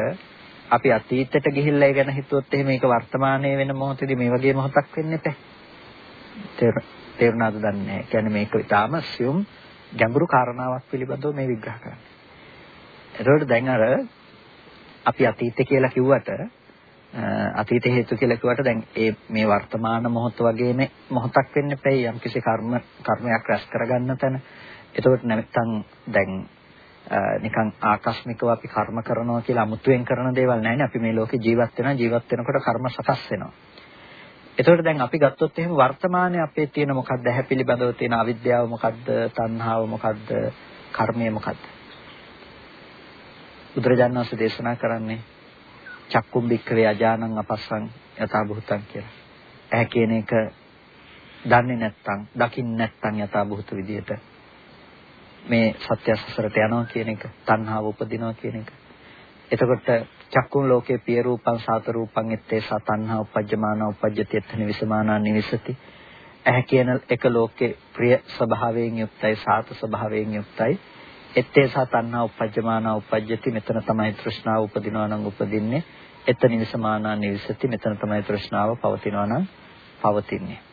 A: අපි අතීතයට ගිහිල්ලා ඒ ගැන හිතුවොත් එහෙම මේක වර්තමානයේ වෙන මොහොතේදී මේ වගේ මොහොතක් වෙන්නේ නැහැ. තේරුණාද දන්නේ නැහැ. කියන්නේ මේක ඊටාම සියුම් ගැඹුරු කාරණාවක් පිළිබඳව මේ විග්‍රහ කරන්නේ. එතකොට දැන් අර අපි අතීතය කියලා කිව්වට අතීත හේතු කියලා කිව්වට දැන් ඒ මේ වර්තමාන මොහොත වගේම මොහොතක් වෙන්න එපැයි යම්කිසි කර්ම කර්මයක් රැස් කරගන්න තැන. එතකොට නැත්නම් දැන් නිකන් ආකස්මිකව අපි කර්ම කරනවා කියලා අමුතුවෙන් කරන දේවල් නැහැ අපි මේ ලෝකේ ජීවත් වෙනවා. ජීවත් වෙනකොට කර්ම සකස් වෙනවා. එතකොට දැන් අපි ගත්තොත් එහෙම වර්තමානයේ අපේ තියෙන මොකක්ද ඇහැ පිළිබඳව තියෙන අවිද්‍යාව මොකක්ද තණ්හාව මොකක්ද කර්මය මොකක්ද බුදුරජාණන් වහන්සේ දේශනා කරන්නේ චක්කුම් බික්කවේ අජානං අපස්සං යථා භූතං කියලා. ඇහැ කියන එක දන්නේ නැත්නම්, දකින්න නැත්නම් යථා භූත විදියට. මේ සත්‍ය සසරට යනවා කියන එක, තණ්හාව උපදිනවා කියන එක. එතකොට චක්කුම් ලෝකේ පිය රූපං සාත රූපං එත්තේ සතන්හා උපජ්ජමාන උපජ්ජති එත්තන විසමානා නිවිසති. ඇහැ කියන එක ලෝකේ ප්‍රිය ස්වභාවයෙන් යුක්තයි, සාත ස්වභාවයෙන් යුක්තයි. එත්තේ සා තණ්හා උපජ්ජමානා උපජ්ජති මෙතන තමයි තෘෂ්ණාව උපදිනවා නම් උපදින්නේ එත නිවිසමානා නිවිසති මෙතන තමයි තෘෂ්ණාව පවතිනවා නම් පවතින්නේ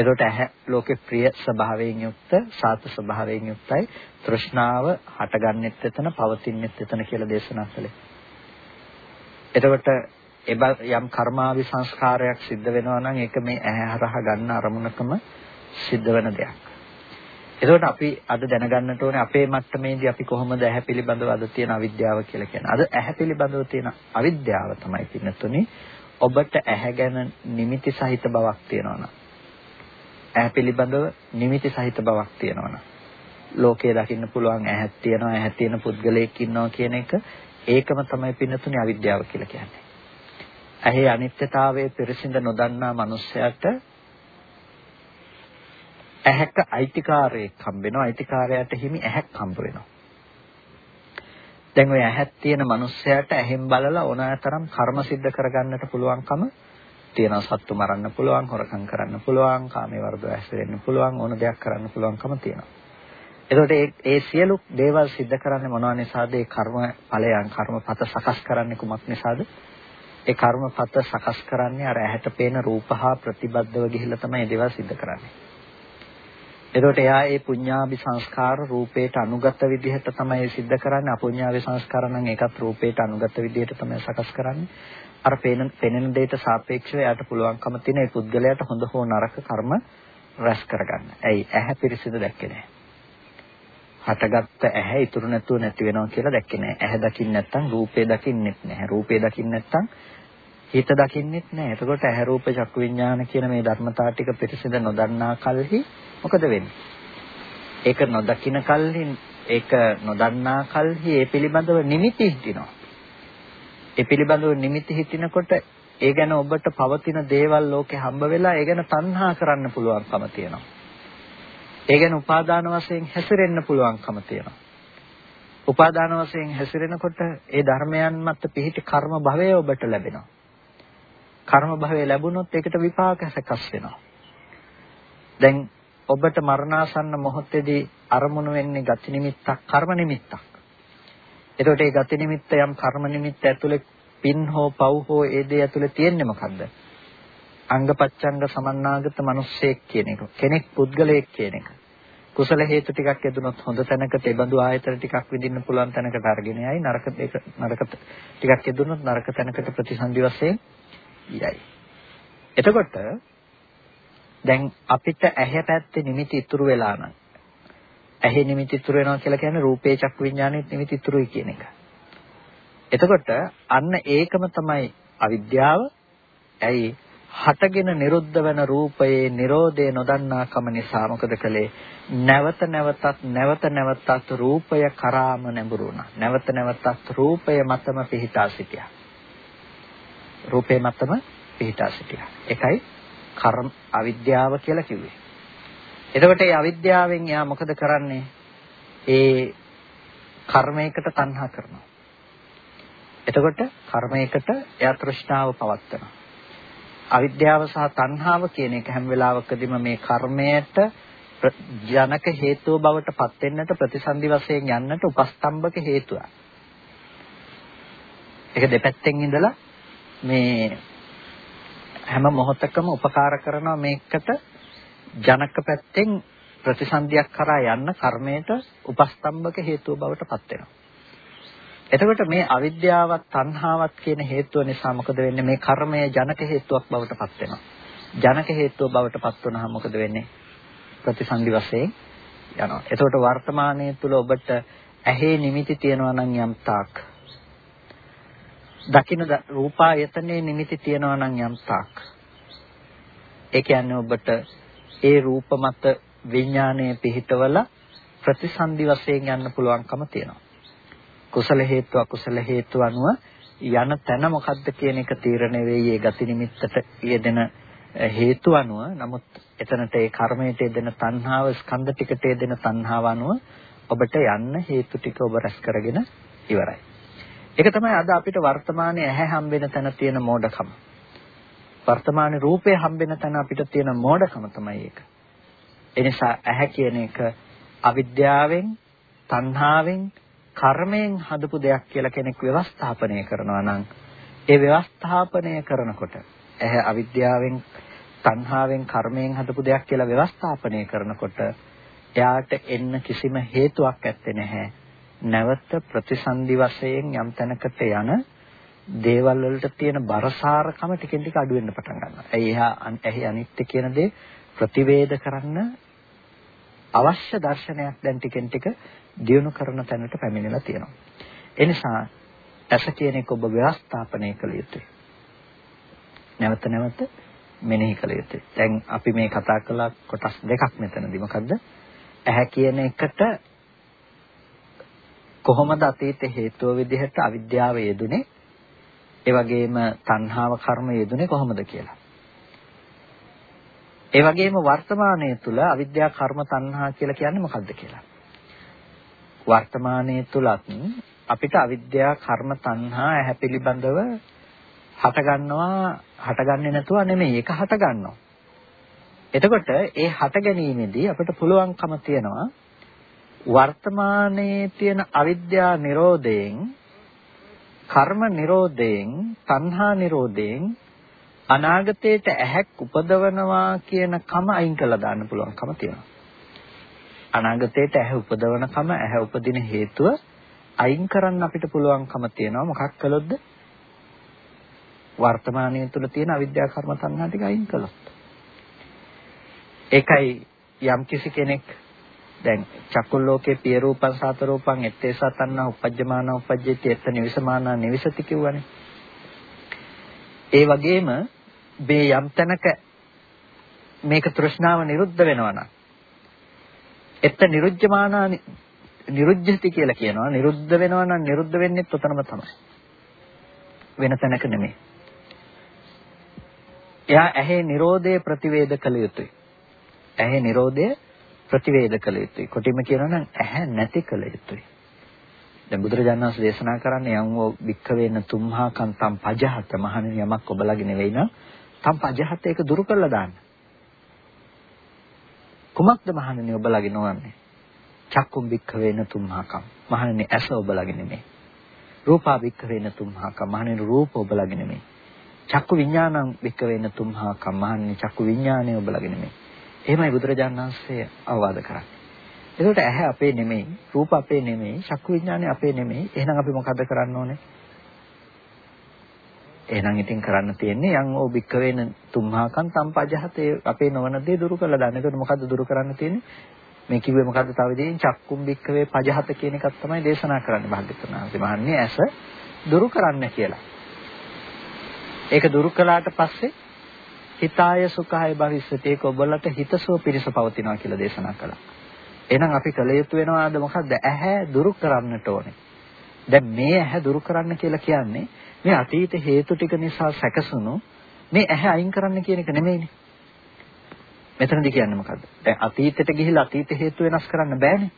A: එතකොට ඇහැ ලෝකේ ප්‍රිය ස්වභාවයෙන් යුක්ත සාත ස්වභාවයෙන් යුක්තයි තෘෂ්ණාව හටගන්නෙත් එතන පවතින්නෙත් එතන කියලා දේශනා කළේ එතකොට යම් කර්මාවි සංස්කාරයක් සිද්ධ වෙනවා නම් ඒක මේ ඇහැ හරහා ගන්න අරමුණකම සිද්ධ වෙන දෙයක් එතකොට අපි අද දැනගන්නට ඕනේ අපේ මට්ටමේදී අපි කොහොමද ඇහැ පිළිබඳව අද තියෙන අවිද්‍යාව කියලා කියන්නේ. අද ඇහැ පිළිබඳව තියෙන අවිද්‍යාව තමයි පින්නතුනේ ඔබට ඇහැ ගැන නිමිති සහිත බවක් තියෙනවනම්. ඇහැ පිළිබඳව නිමිති සහිත බවක් තියෙනවනේ. ලෝකේ දකින්න පුළුවන් ඇහක් තියෙනවා ඇහ තියෙන පුද්ගලයෙක් ඉන්නවා කියන එක ඒකම තමයි පින්නතුනේ අවිද්‍යාව කියලා කියන්නේ. ඇහි අනිත්‍යතාවයේ පිරිසිඳ නොදන්නා මනුස්සයට ඇහැක අයිතිකාරයෙක් හම්බ වෙනවා අයිතිකාරයාට හිමි ඇහැක් හම්බ වෙනවා. දැන් ওই ඇහක් තියෙන මනුස්සයට ඇහෙන් බලලා ඕනෑතරම් කර්ම සිද්ධ කරගන්නට පුළුවන්කම තියෙනවා සත්තු මරන්න පුළුවන්, හොරකම් කරන්න පුළුවන්, කාමයේ වර්ධව හැසිරෙන්න පුළුවන්, ඕන දෙයක් කරන්න පුළුවන්කම තියෙනවා. එතකොට ඒ ඒ සියලු දේවල් සිද්ධ කරන්නේ මොනවා නිසාද? ඒ කර්ම ඵලයන්, කර්මපත සකස් කරන්නේ කුමක් නිසාද? ඒ කර්මපත සකස් කරන්නේ අර ඇහැට පේන රූපහා ප්‍රතිබද්ධව ගිහිල්ලා තමයි ඒ දේවල් සිද්ධ කරන්නේ. එතකොට එයා ඒ පුඤ්ඤාභි සංස්කාර රූපේට අනුගත විදිහට තමයි සිද්ධ කරන්නේ අපුඤ්ඤාභි සංස්කාර නම් ඒකත් රූපේට අනුගත විදිහට තමයි සකස් කරන්නේ අර පේන පෙනෙන දෙයට සාපේක්ෂව එයාට පුළුවන්කම තියෙන ඒ පුද්ගලයාට හොඳ හෝ නරක කර්ම රැස් කරගන්න. ඇයි ඇහැ පිරිසිදු දැක්කේ නැහැ. හටගත්ත ඇහැ ඉතුරු නැතුව නැති වෙනවා කියලා දැක්කේ නැහැ. ඇහැ දකින්න නැත්නම් රූපේ දකින්නෙත් නැහැ. රූපේ දකින්න නැත්නම් හිත දකින්නෙත් නැහැ. එතකොට ඇහැ රූප චක්කු විඥාන කියන මේ ධර්මතා ටික පිරිසිදු නොදන්නා කල්හි මොකද වෙන්නේ? ඒක නොදකින කල්හි ඒක නොදන්නා කල්හි ඒ පිළිබඳව නිමිති හිටිනවා. ඒ පිළිබඳව නිමිති හිටිනකොට ඒ ගැන ඔබට පවතින දේවල් ලෝකේ හම්බ වෙලා ඒ ගැන තණ්හා කරන්න පුළුවන්කම තියෙනවා. ඒ ගැන උපාදාන වශයෙන් හැසිරෙන්න පුළුවන්කම තියෙනවා. උපාදාන වශයෙන් හැසිරෙනකොට ඒ ධර්මයන් මත පිහිටි කර්ම භවය ඔබට ලැබෙනවා. කර්ම භවය ලැබුණොත් ඒකට විපාක සකස් වෙනවා. දැන් ඔබට මරණාසන්න මොහොතේදී අරමුණු වෙන්නේ ගති නිමිත්තක් කර්ම නිමිත්තක්. එතකොට ඒ ගති නිමිත්ත යම් කර්ම නිමිත්ත ඇතුලේ පින් හෝ පව් හෝ ඒ දේ ඇතුලේ තියෙන්නේ මොකද්ද? අංගපච්ඡංග සමන්නාගත මිනිස්සෙක් කියන එක. කෙනෙක් පුද්ගලයෙක් කියන එක. කුසල හේතු ටිකක් යෙදුනොත් හොඳ තැනකට ඒ බඳු ආයතන ටිකක් විඳින්න පුළුවන් තැනකට අරගෙන යයි නරක දෙක නරක ටිකක් යෙදුනොත් නරක තැනකට ප්‍රතිසන්දි වශයෙන් යයි. එතකොට දැන් අපිට ඇහැ පැත්තේ නිමිති ඉතුරු වෙලා නම් ඇහි නිමිති ඉතුරු වෙනවා කියලා කියන්නේ රූපේ චක්කු විඥානෙත් නිමිති ඉතුරුයි කියන එක. එතකොට අන්න ඒකම තමයි අවිද්‍යාව. ඇයි හටගෙන නිරුද්ධ වෙන රූපයේ Nirodhe නොදන්නාකම නිසා මොකද කළේ? නැවත නැවතත් නැවත නැවතත් රූපය කරාම නැඹුරුණා. නැවත නැවතත් රූපය මතම පිහිටා සිටියා. රූපේ මතම පිහිටා සිටියා. ඒකයි කර්ම අවිද්‍යාව කියලා කිව්වේ. එතකොට මේ අවිද්‍යාවෙන් එයා මොකද කරන්නේ? ඒ කර්මයකට තණ්හා කරනවා. එතකොට කර්මයකට එයා තෘෂ්ණාව පවත්නවා. අවිද්‍යාව සහ තණ්හාව කියන එක හැම වෙලාවකදීම මේ කර්මයට ජනක හේතුව බවට පත් වෙන්නට ප්‍රතිසන්දි වශයෙන් යන්නට උපස්තම්භක හේතුවක්. ඒක දෙපැත්තෙන් ඉඳලා මේ හැම මොහොතකම උපකාර කරනවා මේකට ජනක පැත්තෙන් ප්‍රතිසන්දියක් කරා යන්න කර්මයට උපස්තම්භක හේතුව බවට පත් වෙනවා. එතකොට මේ අවිද්‍යාවත් තණ්හාවත් කියන හේතුව නිසා මොකද වෙන්නේ මේ කර්මය ජනක හේතුවක් බවට පත් වෙනවා. ජනක හේතුව බවට පත් වුණාම මොකද වෙන්නේ? ප්‍රතිසන්දි වශයෙන් යනවා. එතකොට වර්තමානයේ තුල ඔබට ඇහි නිමිති තියෙනවා නම් යම් තාක් දකින්න රූපායතනයේ නිමිති තියෙනවා නම් යම් තාක් ඒ කියන්නේ ඔබට ඒ රූප මත විඥානයේ පිහිටවල ප්‍රතිසන්දි වශයෙන් යන්න පුළුවන්කම තියෙනවා. කුසල හේතු අකුසල හේතු අනුව යන තැන මොකද්ද කියන එක තීරණය වෙයි ඒ ගති නිමිත්තට යෙදෙන හේතු අනුව නමුත් එතනට ඒ කර්මයට යෙදෙන තණ්හාව ස්කන්ධ ටිකට යෙදෙන තණ්හාව අනුව ඔබට යන්න හේතු ටික ඔබ රැස් කරගෙන ඉවරයි. ඒක තමයි අද අපිට වර්තමානයේ ඇහැ හම්බෙන තැන තියෙන මෝඩකම. වර්තමානයේ රූපය හම්බෙන තැන අපිට තියෙන මෝඩකම තමයි ඒක. එනිසා ඇහැ කියන එක අවිද්‍යාවෙන්, තණ්හාවෙන්, කර්මයෙන් හදපු දෙයක් කියලා කෙනෙක් ව්‍යවස්ථාපනය කරනවා නම් ඒ ව්‍යවස්ථාපනය කරනකොට ඇහැ අවිද්‍යාවෙන් තණ්හාවෙන් කර්මයෙන් හදපු දෙයක් කියලා ව්‍යවස්ථාපනය කරනකොට එයාට එන්න කිසිම හේතුවක් ඇත්තේ නැහැ. නැවත ප්‍රතිසන්දි වශයෙන් යම් තැනකට යන දේවල් වලට තියෙන බරසාරකම ටිකෙන් ටික අඩු වෙන්න පටන් ගන්නවා. ඒ එහා ඇහි අනිත්‍ය කියන දේ ප්‍රතිවේද කරන්න අවශ්‍ය දර්ශනයක් දැන් ටිකෙන් ටික දියුණු කරන තැනට පැමිණලා තියෙනවා. ඒ නිසා ඇස කියන එක ඔබ ව්‍යවස්ථාපනය කළ යුතුයි. නැවත නැවත මෙනෙහි කළ යුතුයි. දැන් අපි මේ කතා කළ කොටස් දෙකක් මෙතනදී මොකද්ද? ඇහැ කියන එකට කොහොමද අතීත හේතුව විදිහට අවිද්‍යාව යෙදුනේ? ඒ වගේම තණ්හාව කර්ම යෙදුනේ කොහොමද කියලා. ඒ වගේම වර්තමානයේ තුල අවිද්‍යා කර්ම තණ්හා කියලා කියන්නේ මොකද්ද කියලා. වර්තමානයේ තුලත් අපිට අවිද්‍යා කර්ම තණ්හා ඇහැ පිළිබඳව හට ගන්නවා හටගන්නේ නැතුව නෙමෙයි ඒක හට ගන්නවා. එතකොට ඒ හට ගැනීමේදී අපිට පුළුවන්කම තියනවා වර්තමානයේ තියෙන අවිද්‍යා නිරෝධයෙන් කර්ම නිරෝධයෙන් තණ්හා නිරෝධයෙන් අනාගතයට ඇහැක් උපදවනවා කියන කම අයින් කළා දාන්න පුළුවන්කම තියෙනවා. අනාගතයට ඇහැ උපදවන කම ඇහැ උපදින හේතුව අයින් කරන්න අපිට පුළුවන්කම තියෙනවා. මොකක් කළොත්ද? වර්තමානයේ තුල තියෙන අවිද්‍යා කර්ම තණ්හා ටික අයින් කළොත්. ඒකයි යම් කිසි කෙනෙක් දැන් චක්කුල් ලෝකේ පිය රූපං සාත රූපං එත්තේ සතන්නා උපජ්ජමාන උපජ්ජේති එත්ත නිවිසමානා නිවිසති කියවනේ ඒ වගේම මේ යම් තැනක මේක තෘෂ්ණාව නිරුද්ධ වෙනවා නම් එත්ත නිරුද්ධමානා නිරුද්ධති කියලා කියනවා. නිරුද්ධ වෙනවා නම් නිරුද්ධ වෙන්නේ ඔතනම තමයි. වෙන තැනක නෙමෙයි. එයා ඇහි Nirodhe ප්‍රතිවේද කළ යුතුයි. ඇහි Nirodhe ප්‍රතිවේද කළ යුතුයි. කොටිම කියනවා නම් ඇහැ නැති කළ යුතුයි. දැන් බුදුරජාණන් වහන්සේ දේශනා කරන්නේ යම් වූ වික්ඛවේන තුම්හා කන්තම් පජහත මහණෙනි යමක් ඔබලගේ නෙවෙයි නම් තම් පජහත ඒක දුරු කරලා දාන්න. කුමක්ද මහණෙනි ඔබලගේ නොවන්නේ? චක්කුම් භික්ඛවේන තුම්හාකම්. මහණෙනි ඇස ඔබලගේ නෙමෙයි. රූපා භික්ඛවේන තුම්හාකම්. මහණෙනි රූප ඔබලගේ නෙමෙයි. චක්කු විඥානං භික්ඛවේන තුම්හාකම්. මහණෙනි චක්කු විඥානය ඔබලගේ නෙමෙයි. එහෙමයි බුදුරජාණන් වහන්සේ අවවාද කරන්නේ. ඒකට ඇහැ අපේ නෙමෙයි, රූප අපේ නෙමෙයි, චක්කු විඥානය අපේ නෙමෙයි. එහෙනම් අපි මොකද කරන්න ඕනේ? එහෙනම් ඉතින් කරන්න තියෙන්නේ යන් ඕ බික්කවේන තුම්හාකන් සම්පජහතේ අපේ නොවන දේ දුරු කළා දාන්න. ඒකට මොකද්ද දුරු කරන්න තියෙන්නේ? මේ කිව්වේ මොකද්ද තව දෙයින් චක්කුම් බික්කවේ පජහත කියන එකක් තමයි දේශනා කරන්නේ භාග්‍යවතුන් වහන්සේ. මහන්නේ ඇස දුරු කරන්න කියලා. ඒක දුරු කළාට පස්සේ හිතාය සුඛාය භවිස්සති ඒක ඔබලට හිතසුව පිරිස පවතිනවා කියලා දේශනා කළා. එහෙනම් අපි කළ යුතු වෙනවාද මොකද්ද? ඇහැ දුරු කරන්නට ඕනේ. දැන් මේ ඇහැ දුරු කරන්න කියලා කියන්නේ මේ අතීත හේතු ටික නිසා සැකසුණු මේ ඇහැ අයින් කරන්න කියන එක නෙමෙයිනේ. මෙතනදී කියන්නේ මොකද්ද? දැන් අතීතයට ගිහිල්ලා අතීත හේතු වෙනස් කරන්න බෑනේ.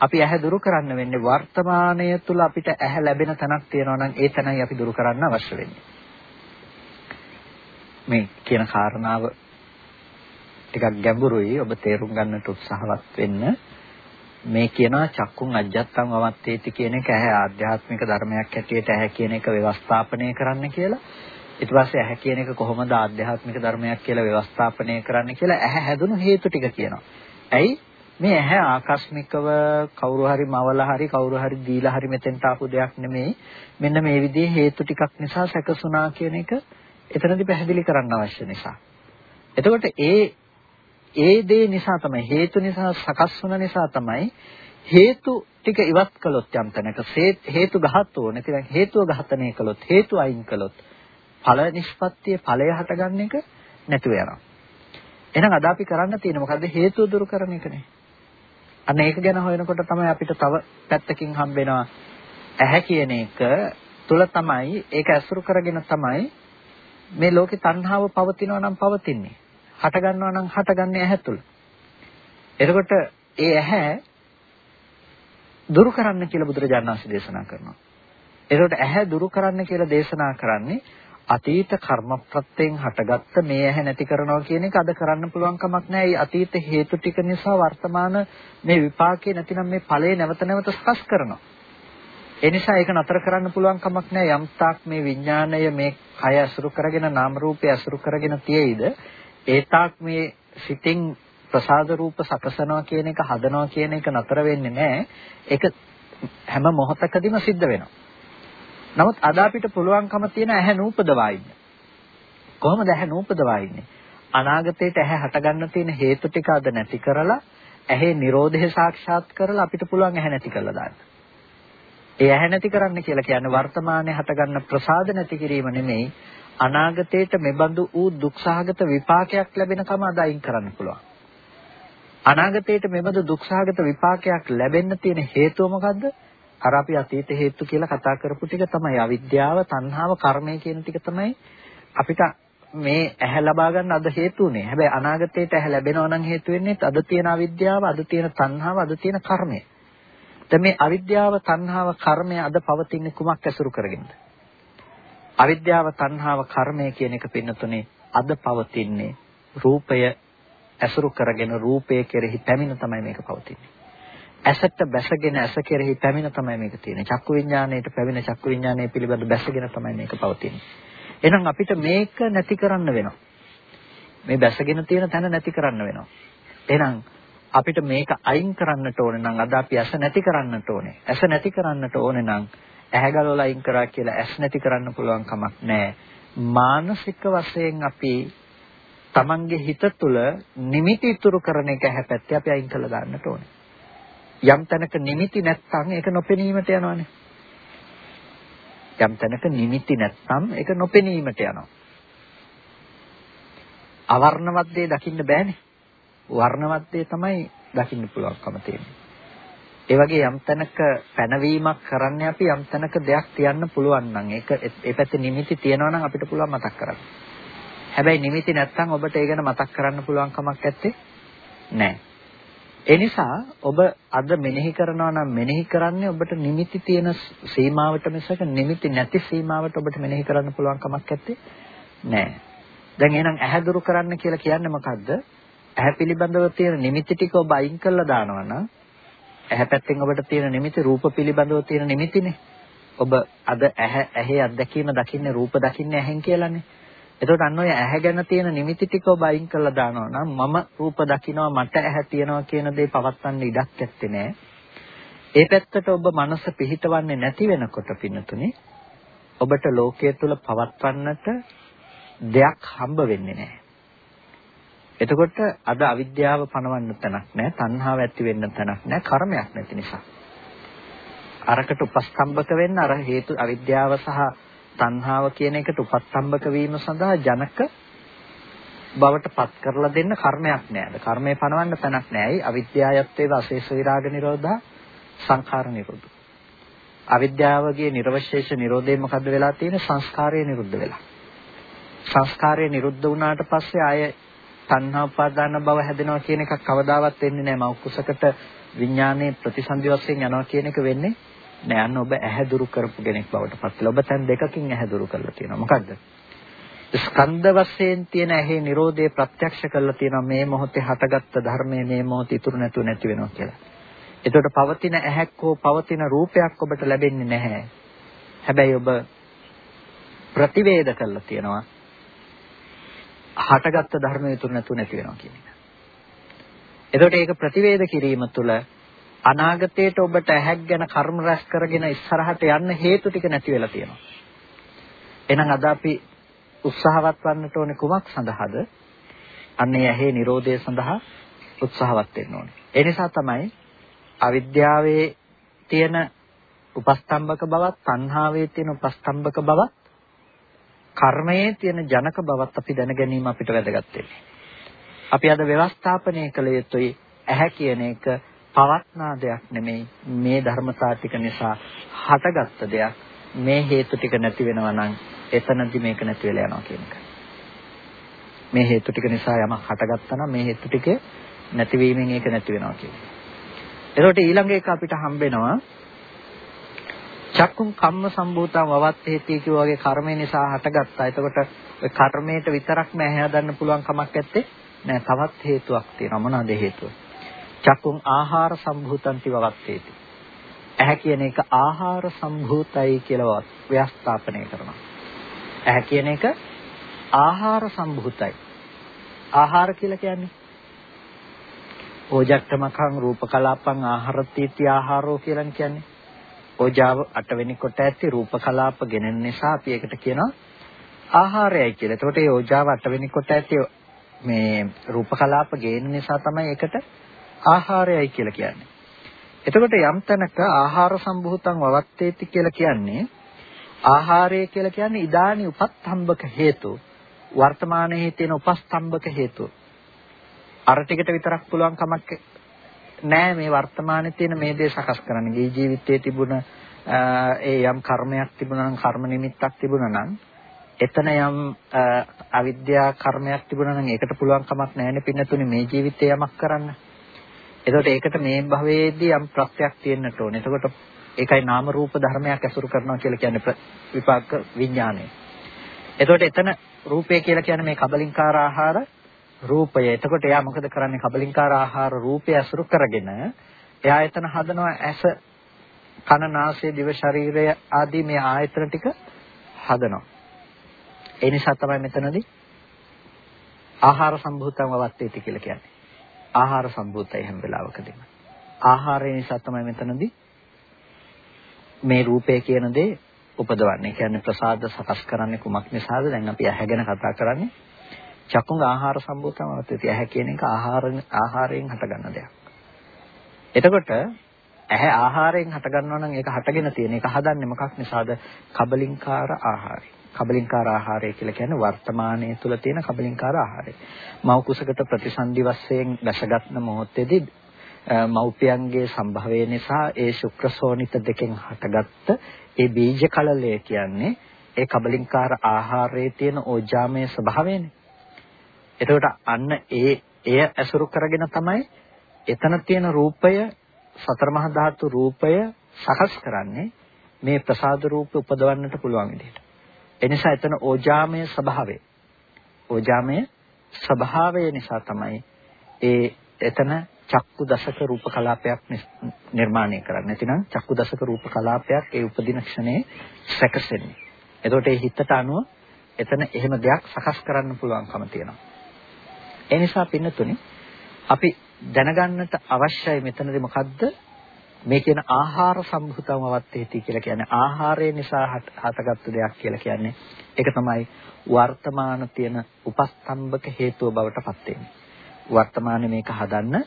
A: අපි ඇහැ දුරු කරන්න වෙන්නේ වර්තමානය තුල අපිට ඇහැ ලැබෙන තැනක් තියෙනවා නම් ඒ තැනයි අපි දුරු කරන්න අවශ්‍ය වෙන්නේ. මේ කියන කාරණාව ටිකක් ගැඹුරුයි ඔබ තේරුම් ගන්නට උත්සාහවත් වෙන්න. මේ කියනවා චක්කුන් අජ්ජත්තං වවත්තේති කියන එක ඇහැ ආධ්‍යාත්මික ධර්මයක් හැටියට ඇහැ කියන එක ව්‍යවස්ථාපනය කරන්න කියලා. ඊට පස්සේ ඇහැ කියන එක කොහොමද ආධ්‍යාත්මික ධර්මයක් කියලා ව්‍යවස්ථාපනය කරන්න කියලා ඇහැ හැදුණු හේතු ටික කියනවා. ඇයි මේ ඇහැ ආකස්මිකව කවුරු හරි මවලා හරි කවුරු හරි දීලා හරි මෙතෙන්ට ආපු දෙයක් නෙමෙයි. මෙන්න මේ විදිහේ හේතු ටිකක් නිසා සැකසුණා කියන එක එතනදී පැහැදිලි කරන්න අවශ්‍ය නිසා. එතකොට ඒ ඒ දේ නිසා තමයි හේතු නිසා සකස් වුණ නිසා තමයි හේතු ටික ඉවත් කළොත් යම් තැනක හේතු ගහතෝ නැතිනම් හේතුව ඝාතනය කළොත් හේතු අයින් කළොත් ඵල නිෂ්පත්තිය ඵලය හටගන්න එක නැතුව යනවා. එහෙනම් අද අපි කරන්න තියෙන්නේ මොකද්ද හේතුව දුරු කරන එකනේ. අන්න ඒක ගැන හොයනකොට තමයි අපිට තව පැත්තකින් හම්බෙනවා ඇහැ කියන එක තුල තමයි ඒක ඇසුරු කරගෙන තමයි මේ ලෝකේ තණ්හාව පවතිනවා නම් පවතින්නේ. හට ගන්නවා නම් හටගන්නේ ඇහැ තුල. එතකොට ඒ ඇහැ දුරු කරන්න කියලා බුදුරජාණන් වහන්සේ දේශනා කරනවා. එතකොට ඇහැ දුරු කරන්න කියලා දේශනා කරන්නේ අතීත කර්මප්‍රත්‍යයෙන් හටගත්ත මේ ඇහැ නැති කරනවා කියන එක අද කරන්න පුළුවන් කමක් නැහැ. ඒ අතීත හේතු ටික නිසා වර්තමාන මේ විපාකේ නැතිනම් මේ ඵලයේ නැවත නැවත සකස් කරනවා. ඒ නිසා ඒක නතර කරන්න පුළුවන් කමක් නැහැ. යම් තාක් මේ විඥාණය මේ කය අසුරු කරගෙන නාම රූපය අසුරු කරගෙන තියෙයිද ඒ තාක් මේ සිතින් ප්‍රසාද රූප සකසනවා කියන එක හදනවා කියන එක නතර වෙන්නේ නැහැ. ඒක හැම මොහොතකදීම සිද්ධ වෙනවා. නමුත් අද අපිට පුළුවන්කම තියෙන ඇහැ නූපදවා ඉන්න. කොහොමද ඇහැ නූපදවා ඉන්නේ? අනාගතයට ඇහැ හටගන්න තියෙන හේතු ටික අද නැති කරලා ඇහි Nirodhe සාක්ෂාත් කරලා අපිට පුළුවන් ඇහැ නැති කරලා දාන්න. ඒ ඇහැ නැති කරන්න කියලා කියන්නේ වර්තමානයේ හටගන්න ප්‍රසාද නැති කිරීම නෙමෙයි අනාගතයට මෙබඳු වූ දුක්සහගත විපාකයක් ලැබෙනකම අද අයින් කරන්න පුළුවන්. අනාගතයට මෙබඳු දුක්සහගත විපාකයක් ලැබෙන්න තියෙන හේතුව මොකද්ද? අර අපි අතීත හේතු කියලා කතා කරපු ටික තමයි අවිද්‍යාව, තණ්හාව, කර්මය කියන ටික තමයි අපිට මේ ඇහැ ලබා ගන්න අද හේතු උනේ. හැබැයි අනාගතයට ඇහැ ලැබෙනවා නම් හේතු වෙන්නේ අද තියෙන අවිද්‍යාව, අද තියෙන තණ්හාව, අද තියෙන කර්මය. දැන් මේ අවිද්‍යාව, තණ්හාව, කර්මය අද පවතින්නේ කුමක් ඇසුරු කරගෙනද? අවිද්‍යාව, තණ්හාව, කර්මය කියන එක පින්නතුනේ අද පවතින්නේ රූපය ඇසුරු කරගෙන රූපය කෙරෙහි පැමිණ තමයි මේක පවතින්නේ. ඇසට බැසගෙන ඇස කෙරෙහි පැමිණ තමයි මේක තියෙන්නේ. චක්කු විඥාණයට පැමිණ චක්කු විඥාණය පිළිබඳ බැසගෙන තමයි මේක පවතින්නේ. එහෙනම් අපිට මේක නැති කරන්න වෙනවා. මේ බැසගෙන තියෙන තැන නැති කරන්න වෙනවා. එහෙනම් අපිට මේක අයින් කරන්නට ඕනේ නම් අද අපි ඇස නැති කරන්නට ඕනේ. ඇස නැති කරන්නට ඕනේ නම් ඇහැ ගලවලා අයින් කරා කියලා ඇස් නැති කරන්න පුළුවන් කමක් නැහැ. මානසික වශයෙන් අපි තමන්ගේ හිත තුළ නිමිති ඉතුරු කරන එක හැපැත්තේ අපි අයින් කළා දාන්නට ඕනේ. යම් තැනක නිමිති නැත්නම් ඒක නොපෙනීමට යනවානේ. යම් තැනක නිමිති නැත්නම් ඒක නොපෙනීමට යනවා. අවර්ණවත් දේ දකින්න බෑනේ. වර්ණවත් දේ තමයි දකින්න පුළුවන්කම තියෙන්නේ. ඒ වගේ යම් තැනක පැනවීමක් කරන්නේ අපි යම් තැනක දෙයක් තියන්න පුළුවන් නම් ඒක ඒ පැත්තේ නිමිති තියනවා නම් අපිට පුළුවන් මතක් කරගන්න. හැබැයි නිමිති නැත්නම් ඔබට ඒ ගැන මතක් කරන්න පුළුවන් කමක් නැත්තේ නෑ. ඒ නිසා ඔබ අද මෙනෙහි කරනවා නම් මෙනෙහි කරන්නේ ඔබට නිමිති තියෙන සීමාවට මිසක නිමිති නැති සීමාවට ඔබට මෙනෙහි කරන්න පුළුවන් කමක් නැත්තේ නෑ. දැන් එහෙනම් ඇහැ දුරු කරන්න කියලා කියන්නේ මොකද්ද? ඇහැ පිළිබඳව තියෙන නිමිති ටික ඔබ අයින් කරලා දානවා නම් ඇහැ පැත්තෙන් ඔබට තියෙන නිමිති රූප පිළිබඳව තියෙන නිමිතිනේ. ඔබ අද ඇහැ ඇහි අත්දැකීම දකින්නේ රූප දකින්නේ ඇහෙන් කියලානේ. එතකොට අන්න ඔය ඇහැ ගැන තියෙන නිමිති ටික ඔබ අයින් කරලා දානවා නම් මම රූප දකිනවා මට ඇහැ තියෙනවා කියන දේ පවත්වන්න ඉඩක් නැත්තේ නෑ. ඒ පැත්තට ඔබ මනස පිහිටවන්නේ නැති වෙනකොට පින්නතුනේ ඔබට ලෝකයේ තුල පවත්වන්නට දෙයක් හම්බ වෙන්නේ නැහැ. එතකොට අද අවිද්‍යාව පණවන්න තැනක් නැහැ, තණ්හාව ඇති වෙන්න තැනක් නැහැ, කර්මයක් නැති නිසා. අරකට උපස්තම්භක වෙන්න අර හේතු අවිද්‍යාව සහ තණ්හාව කියන එකට උපස්තම්භක වීම සඳහා ජනක බවට පත් කරලා දෙන්න කර්මයක් නෑද? කර්මය පණවන්න තැනක් නෑයි. අවිද්‍යාවයත් අශේෂ විරාග නිරෝධා සංඛාර නිරෝධ. අවිද්‍යාවගේ නිර්වශේෂ නිරෝධය මොකද්ද වෙලා තියෙන්නේ? සංස්කාරය නිරුද්ධ වෙලා. සංස්කාරය නිරුද්ධ වුණාට පස්සේ ආය තණ්හා උපාදාන භව හැදෙනවා කියන එකක් කවදාවත් වෙන්නේ නැහැ. මව කුසකට විඥානයේ ප්‍රතිසන්දි වශයෙන් යනවා කියන එක වෙන්නේ නෑ. අන්න ඔබ ඇහැ දුරු කරපු කෙනෙක් බවට පත් වෙලා. ඔබ තැන් දෙකකින් ඇහැ දුරු කරලා තියෙනවා. මොකද්ද? ස්කන්ධ වශයෙන් තියෙන ඇහි Nirodhe ප්‍රත්‍යක්ෂ කරලා තියෙනවා මේ මොහොතේ හටගත්ත ධර්මයේ මේ මොහොත ඉතුරු නැතුව නැති වෙනවා කියලා. එතකොට පවතින ඇහැක් හෝ පවතින රූපයක් ඔබට ලැබෙන්නේ නැහැ. හැබැයි ඔබ ප්‍රතිවේද කරලා තියෙනවා. හටගත්ත ධර්මය තුන නැතු නැති වෙනවා කියන එක. එතකොට ඒක ප්‍රතිවේද කිරීම තුළ අනාගතයට ඔබට ඇහැක් ගැන කර්ම රැස් කරගෙන ඉස්සරහට යන්න හේතු ටික නැති වෙලා තියෙනවා. එහෙනම් අද අපි උත්සාහවත් වන්නට ඕනේ කුමක් සඳහාද? අන්නේ ඇහි Nirodhe සඳහා උත්සාහවත් වෙන්න ඕනේ. ඒ නිසා තමයි අවිද්‍යාවේ තියෙන උපස්තම්භක බවත්, තණ්හාවේ තියෙන උපස්තම්භක බවත්, කර්මයේ තියෙන ජනක බවත් අපි දැන ගැනීම අපිට වැදගත් අපි අද ව්‍යවස්ථාපනය කළ යුතුයි ඇහැ කියන එක පවත්නා දෙයක් නෙමෙයි මේ ධර්මතා ටික නිසා හටගත්ත දෙයක් මේ හේතු ටික නැති වෙනවා නම් එතනදි මේක නැති වෙලා යනවා කියන එක. මේ හේතු ටික නිසා යමක් හටගත්තා නම් මේ හේතු ටික නැතිවීමෙන් ඒක නැති වෙනවා කියන්නේ. එතකොට ඊළඟ එක අපිට හම්බෙනවා චක්කුම් කම්ම සම්භූතං වවත් හේති කියෝ වගේ කර්මය නිසා හටගත්තා. එතකොට ඔය කර්මයට විතරක්ම ඇහැ හදන්න පුළුවන් කමක් නැත්තේ. නෑ තවත් හේතුවක් තියෙනවා. මොනවාද හේතුව? චක්කුම් ආහාර සම්භූතන්ති වවත් හේති. ඇහැ කියන එක ආහාර සම්භූතයි කියලා ව්‍යස්ථාපනය කරනවා. ඇහැ කියන එක ආහාර සම්භූතයි. ආහාර කියලා කියන්නේ ඕජට්ටමකං රූපකලාපං ආහාරතීති ආහාරෝ කියලා කියන්නේ. ඕජාව අටවෙනි කොට ඇති රූපකලාප ගෙනෙන නිසා අපි ඒකට කියනවා ආහාරයයි කියලා. එතකොට මේ ඕජාව අටවෙනි කොට ඇති මේ රූපකලාප ගේන නිසා තමයි ඒකට ආහාරයයි කියලා කියන්නේ. එතකොට යම් තැනක ආහාර සම්භූතං වවත්තේති කියලා කියන්නේ ආහාරය කියලා කියන්නේ ඉදානි උපස්තම්භක හේතු වර්තමානයේ තියෙන උපස්තම්භක හේතු අර ටිකට විතරක් පුළුවන් කමක් නෑ මේ වර්තමානයේ තියෙන මේ දේ සකස් කරන්න. ගේ ජීවිතයේ තිබුණ ඒ යම් කර්මයක් තිබුණා නම් කර්ම නිමිත්තක් තිබුණා නම් එතන යම් අවිද්‍යා කර්මයක් තිබුණා නම් ඒකට පුළුවන් කමක් නැහැනේ පින්නතුනේ මේ ජීවිතේ යමක් කරන්න. එතකොට ඒකට මේ භවයේදී යම් ප්‍රත්‍යක් තියෙන්නට ඕනේ. එතකොට ඒකයි නාම රූප ධර්මයක් ඇසුරු කරනවා කියලා කියන්නේ විපාක විඥානය. එතකොට එතන රූපය කියලා කියන්නේ මේ කබලින්කාර ආහාර රූපය. එතකොට එයා මොකද කරන්නේ? කබලින්කාර ආහාර රූපය අසුරු කරගෙන එයා එතන හදනවා ඇස, කන, නාසය, දිව, ශරීරය ආදී මේ ආයතන ටික හදනවා. ඒ නිසා තමයි මෙතනදී ආහාර සම්භූතම වත්තේති කියලා කියන්නේ. ආහාර සම්භූතයි හැම වෙලාවකදීම. ආහාරය නිසා තමයි මෙතනදී මේ රූපය කියන දේ උපදවන්නේ. කියන්නේ ප්‍රසාද සකස් කරන්නේ කුමක් නිසාද? දැන් අපි ඇහැ ගැන කතා කරන්නේ. චක්කුං ආහාර සම්භූතම වත්තේති. ඇහැ කියන එක ආහාරයෙන් ආහාරයෙන් හටගන්න දෙයක්. එතකොට ඇහැ ආහාරයෙන් හටගන්නවා නම් ඒක හටගෙන තියෙන. ඒක හදන්නේ මොකක් නිසාද? කබලින්කාර ආහාරය. කබලින්කාර ආහාරය කියලා කියන්නේ වර්තමානයේ තුල තියෙන කබලින්කාර ආහාරය. මව කුසකට ප්‍රතිසන්දි වශයෙන් දැසගත්න මොහොතේදී මව්පියන්ගේ සම්භවය නිසා ඒ ශුක්‍රසෝනිත දෙකෙන් හටගත්ත ඒ බීජ කලලය කියන්නේ ඒ කබලින්කාර ආහාරයේ තියෙන ඕජාමය ස්වභාවයනේ. එතකොට අන්න ඒ එය ඇසුරු කරගෙන තමයි එතන තියෙන රූපය සතර මහා ධාතු රූපය සකස් කරන්නේ මේ ප්‍රසාද රූප උපදවන්නට පුළුවන් විදිහට. එනිසා එතන ඕජාමය ස්වභාවය. ඕජාමය ස්වභාවය නිසා තමයි ඒ එතන චක්කු දශක රූප කලාපයක් නිර්මාණය කරන්නේ. නැතිනම් චක්කු දශක රූප කලාපයක් ඒ උපදින ක්ෂණේ සැකසෙන්නේ. එතකොට ඒ හිතට අනුව එතන එහෙම දෙයක් සකස් කරන්න පුළුවන්කම තියෙනවා. ඒ නිසා පින්නතුනි අපි දැනගන්නට අවශ්‍යයි මෙතනදී මොකද්ද මේ කියන ආහාර සම්භූතම වත්තේති කියලා කියන්නේ ආහාරය නිසා හටගත්තු දෙයක් කියලා කියන්නේ ඒක තමයි වර්තමාන තියෙන උපස්තම්භක හේතුව බවට පත් වෙන්නේ. වර්තමානයේ මේක හදන්න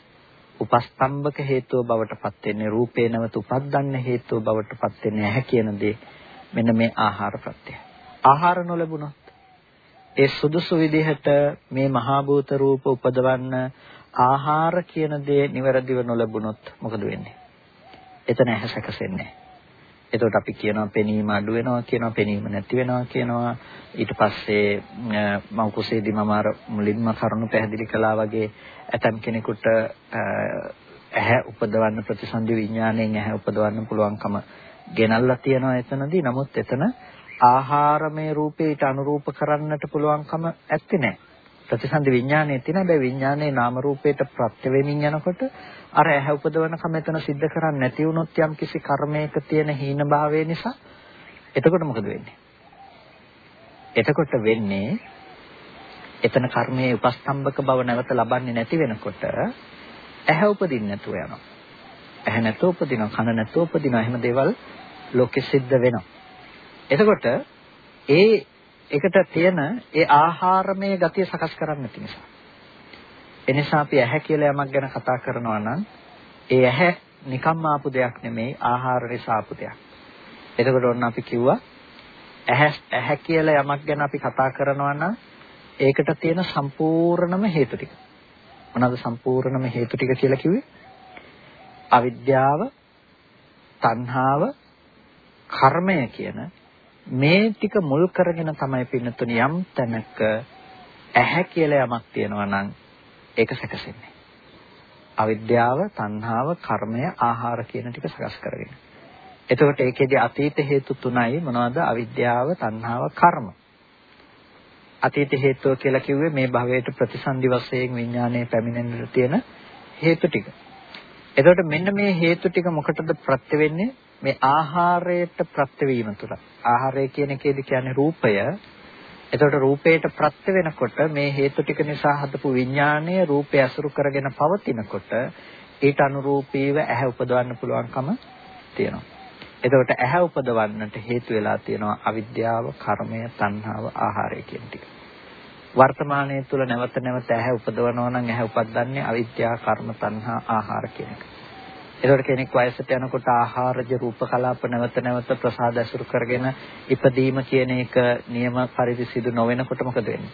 A: උපස්තම්භක හේතුව බවට පත් වෙන්නේ රූපේ නැවත උපද්දන්න හේතුව බවට පත් වෙන්නේ ඇහැ කියන දේ මෙන්න මේ ආහාර ප්‍රත්‍යය. ආහාර නොලැබුණොත් ඒ සුදුසු විදිහට මේ මහා භූත රූප උපදවන්න ආහාර කියන දේ નિවරදිව නොලැබුණොත් මොකද වෙන්නේ? එතන ඇහැ සැකසෙන්නේ එතකොට අපි කියනවා පෙනීම අඩු වෙනවා කියනවා පෙනීම නැති වෙනවා කියනවා. ඊට පස්සේ මම කුසේදී මම අර මුලින්ම කරුණු පැහැදිලි කළා වගේ ඇතම් කෙනෙකුට ඇහැ උපදවන්න ප්‍රතිසන්දි විඥාණයෙන් ඇහැ උපදවන්න පුළුවන්කම ගෙනල්ලා තියෙනවා එතනදී. නමුත් එතන ආහාරමය රූපේට අනුරූප කරන්නට පුළුවන්කම ඇත්තේ නැහැ ප්‍රතිසන්දි විඥානයේ තියෙන හැබැයි විඥානයේ නාම රූපයට ප්‍රත්‍ය වෙමින් යනකොට අර ඇහැ උපදවන කම එතන සිද්ධ කරන්නේ නැති වුණොත් යම් කිසි කර්මයක තියෙන හීන භාවය නිසා එතකොට මොකද වෙන්නේ? එතකොට වෙන්නේ එතන කර්මයේ උපස්තම්භක බව නැවත ලබන්නේ නැති වෙනකොට ඇහැ උපදින්න නැතුව යනවා. ඇහැ නැතුව උපදිනවා, කන නැතුව උපදිනවා. එහෙම දේවල් ලෝකෙ සිද්ධ වෙනවා. එතකොට ඒ ඒකට තියෙන ඒ ආහාරමය ගතිය සකස් කරන්න නැති නිසා. එනිසා අපි ඇහැ කියලා යමක් ගැන කතා කරනවා නම් ඒ ඇහැ නිකම්ම ආපු දෙයක් නෙමෙයි ආහාර නිසා ආපු දෙයක්. එතකොට ඔන්න අපි කිව්වා ඇහැ ඇහැ කියලා යමක් ගැන අපි කතා කරනවා නම් ඒකට තියෙන සම්පූර්ණම හේතු ටික. මොනවාද සම්පූර්ණම හේතු ටික කියලා කිව්වේ? අවිද්‍යාව, තණ්හාව, කර්මය කියන මේ ටික මුල් කරගෙන තමයි පින්නතුනි යම් තැනක ඇහැ කියලා යමක් තියෙනවා නම් ඒක සැකසෙන්නේ. අවිද්‍යාව, තණ්හාව, කර්මය, ආහාර කියන ටික සකස් කරගෙන. එතකොට ඒකේදී අතීත හේතු තුනයි මොනවද? අවිද්‍යාව, තණ්හාව, කර්ම. අතීත හේතුව කියලා කිව්වේ මේ භවයට ප්‍රතිසන්දි වශයෙන් විඥානයේ පැමිණෙන්නට තියෙන හේතු ටික. එතකොට මෙන්න මේ හේතු ටික මොකටද ප්‍රත්‍ය වෙන්නේ? මේ ආහාරයට ප්‍රත්‍ය වීම තුළ. ආහාරය කියන එකේදී කියන්නේ රූපය. එතකොට රූපයට ප්‍රත්‍ය වෙනකොට මේ හේතු ටික නිසා හදපු විඥාණය රූපය අසුරු කරගෙන පවතිනකොට ඊට අනුරූපීව ඇහැ උපදවන්න පුළුවන්කම තියෙනවා. එතකොට ඇහැ උපදවන්නට හේතු වෙලා තියෙනවා අවිද්‍යාව, කර්මය, තණ්හාව, ආහාරය කියන ටික. වර්තමානයේ තුල නැවත නැවත ඇහැ උපදවනවා නම් ඇහැ උපද්දන්නේ අවිද්‍යාව, කර්ම, තණ්හා, ආහාර කියන එක. ඒකට කෙනෙක් වයසට යනකොට ආහාරජ රූප කලාප නැවත නැවත ප්‍රසාද ඇසුරු කරගෙන ඉපදීම කියන එක නියම පරිදි සිදු නොවෙනකොට මොකද වෙන්නේ?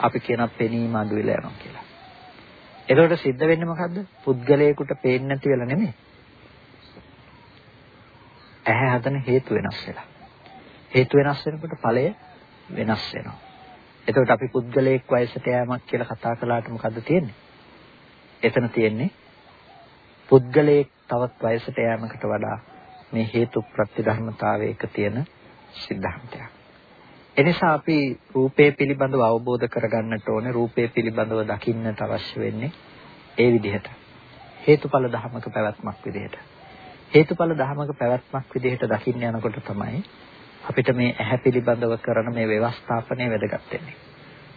A: අපි කියන පෙනීම අඩු වෙලා යනවා කියලා. ඒකට සිද්ධ වෙන්නේ මොකද්ද? පුද්ගලයෙකුට පේන්නේ නැති වෙලා නෙමෙයි. ඇහැ හදන හේතු වෙනස් වෙලා. හේතු වෙනස් වෙනකොට ඵලය වෙනස් වෙනවා. එතකොට අපි පුද්ගලයෙක් වයසට යෑමක් කියලා කතා කළාට මොකද්ද තියෙන්නේ? එතන තියෙන්නේ පුද්ගලයෙක් තවත් වයසට යෑමකට වඩා මේ හේතු ප්‍රතිධර්මතාවයක තියෙන સિદ્ધාන්තයක්. එනිසා අපි රූපය පිළිබඳව අවබෝධ කරගන්නට ඕනේ රූපය පිළිබඳව දකින්න අවශ්‍ය වෙන්නේ ඒ විදිහට. හේතුඵල ධර්මක පැවැත්මක් විදිහට. හේතුඵල ධර්මක පැවැත්මක් විදිහට දකින්න යනකොට තමයි අපිට මේ ඇහැ පිළිබඳව කරන මේ ව්‍යවස්ථාපනය වැදගත් වෙන්නේ.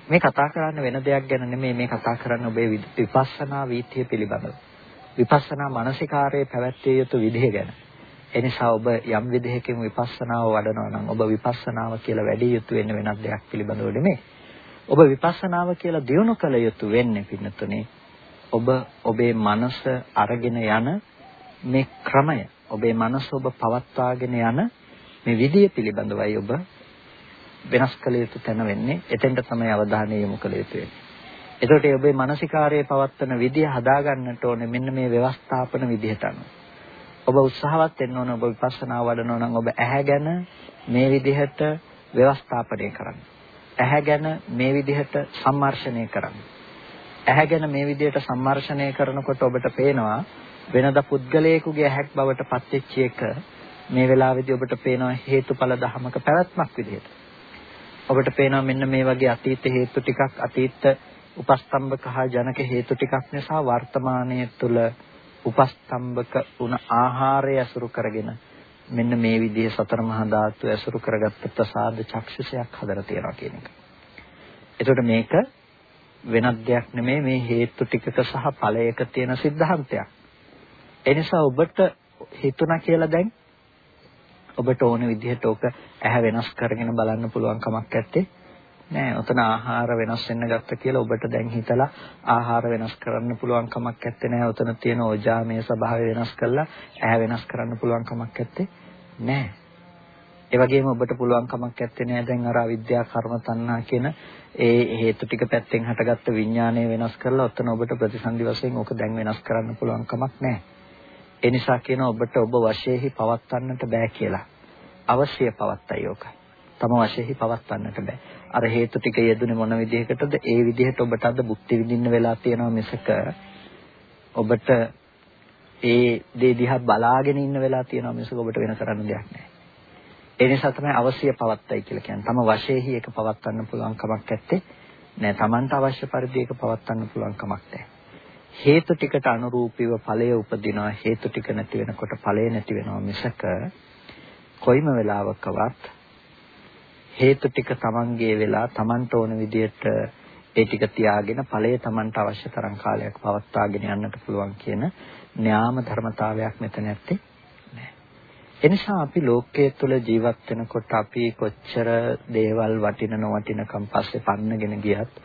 A: මේ කතා කරන්න වෙන දෙයක් ගැන නෙමෙයි මේ කතා කරන්න ඔබේ විපස්සනා වීථිය පිළිබඳව. විපස්සනා මානසිකාරයේ පැවැත්විය යුතු විදිහ ගැන. එනිසා ඔබ යම් විදිහකින් විපස්සනාව වඩනවා නම් ඔබ විපස්සනාව කියලා වැඩි යුතු වෙන වෙනත් දෙයක් පිළිබඳව නෙමෙයි. ඔබ විපස්සනාව කියලා දියුණු කළ යුතු වෙන්නේ පින්නතුනේ ඔබ ඔබේ මනස අරගෙන යන මේ ක්‍රමය ඔබේ මනස ඔබ පවත්වාගෙන යන මේ විදිය පිළිබඳවයි ඔබ වෙනස් කළ යුතු තැන වෙන්නේ එතෙන්ට තමයි අවධානය යොමු කළ යුතු වෙන්නේ එතකොට ඔබේ මානසිකාරයේ පවත්වන විදිය හදාගන්නට ඕනේ මෙන්න මේ ව්‍යවස්ථාපන විදිහට අනුව. ඔබ උත්සාහවත් වෙන්න ඕනේ ඔබ විපස්සනා වඩනවා නම් ඔබ ඇහැ ගැන මේ විදිහට ව්‍යවස්ථාපනය කරන්න. ඇහැ ගැන මේ විදිහට සම්මර්ෂණය කරන්න. ඇහැ ගැන මේ විදිහට සම්මර්ෂණය කරනකොට ඔබට පේනවා වෙනද පුද්ගලයෙකුගේ ඇහැක් බවට පත්වෙච්ච එක මේ වෙලාවේදී ඔබට පේනවා හේතුඵල ධමක පැවැත්මක් විදිහට. ඔබට පේනවා මෙන්න මේ වගේ අතීත හේතු ටිකක් අතීත උපස්තම්භක හා ජනක හේතු ටිකක් නිසා වර්තමානයේ තුල උපස්තම්භක වුණ ආහාරය අසුරු කරගෙන මෙන්න මේ විදිහේ සතර මහා ධාතු ඇසුරු කරගත්ත ප්‍රසාද චක්ෂුසයක් හදලා තියෙනවා කියන එක. එතකොට මේක වෙනත් දෙයක් නෙමෙයි මේ හේතු ටිකක සහ ඵලයක තියෙන સિદ્ધාන්තයක්. ඒ නිසා ඔබට හිතුණා කියලා දැන් ඔබට ඕන විදිහට ඕක ඇහැ වෙනස් කරගෙන බලන්න පුළුවන් කමක් නැත්තේ. නෑ. ඔතන ආහාර වෙනස් වෙන්න ගත්ත කියලා ඔබට දැන් හිතලා ආහාර වෙනස් කරන්න පුළුවන් කමක් නැත්තේ නෑ. ඔතන තියෙන ඕජාමය ස්වභාවය වෙනස් කරලා ඇහැ වෙනස් කරන්න පුළුවන් කමක් නැත්තේ නෑ. ඒ වගේම ඔබට පුළුවන් කමක් නැත්තේ නෑ දැන් අර අවිද්‍යා කර්ම තණ්හා කියන ඒ හේතු ටික පැත්තෙන් හටගත්ත විඥානය වෙනස් කරලා ඔතන ඔබට ප්‍රතිසන්දි වශයෙන් ඕක දැන් වෙනස් කරන්න පුළුවන් කමක් නෑ. ඒ නිසා කියන ඔබට ඔබ වශයෙන්හි පවත්වන්නට බෑ කියලා. අවශ්‍ය පවත්තයි ඕක. තම වශයෙන්හි පවත්වන්නට බෑ. අර හේතු ටික යෙදුනේ මොන විදිහකටද? ඒ විදිහට ඔබට අද භුක්ති විඳින්න වෙලා තියෙනවා මිසක ඔබට ඒ දේ දිහා බලාගෙන ඉන්න වෙලා තියෙනවා මිසක ඔබට වෙන කරන්න දෙයක් නැහැ. ඒ නිසා තමයි අවශ්‍ය පවත්තයි කියලා කියන්නේ. තම වශයෙන්හි ඒක පවත්වන්න පුළුවන් කමක් නැත්තේ. නෑ Tamanට අවශ්‍ය පරිදි ඒක පවත්වන්න පුළුවන් කමක් නැහැ. හේතු ටිකට අනුරූපීව ඵලය උපදිනවා හේතු ටික නැති වෙනකොට ඵලය නැති වෙනවා මිසක කොයිම වෙලාවකවත් හේතු ටික තමන්ගේ වෙලා තමන්ට ඕන විදිහට ඒ ටික තියාගෙන ඵලය තමන්ට අවශ්‍ය තරම් කාලයක් පවත්වාගෙන යන්නට පුළුවන් කියන න්යාම ධර්මතාවයක් මෙතන ඇත්තේ නැහැ. එනිසා අපි ලෝකයේ තුල ජීවත් වෙනකොට අපි කොච්චර දේවල් වටින නොවටිනකම් පස්සේ පන්නගෙන ගියත්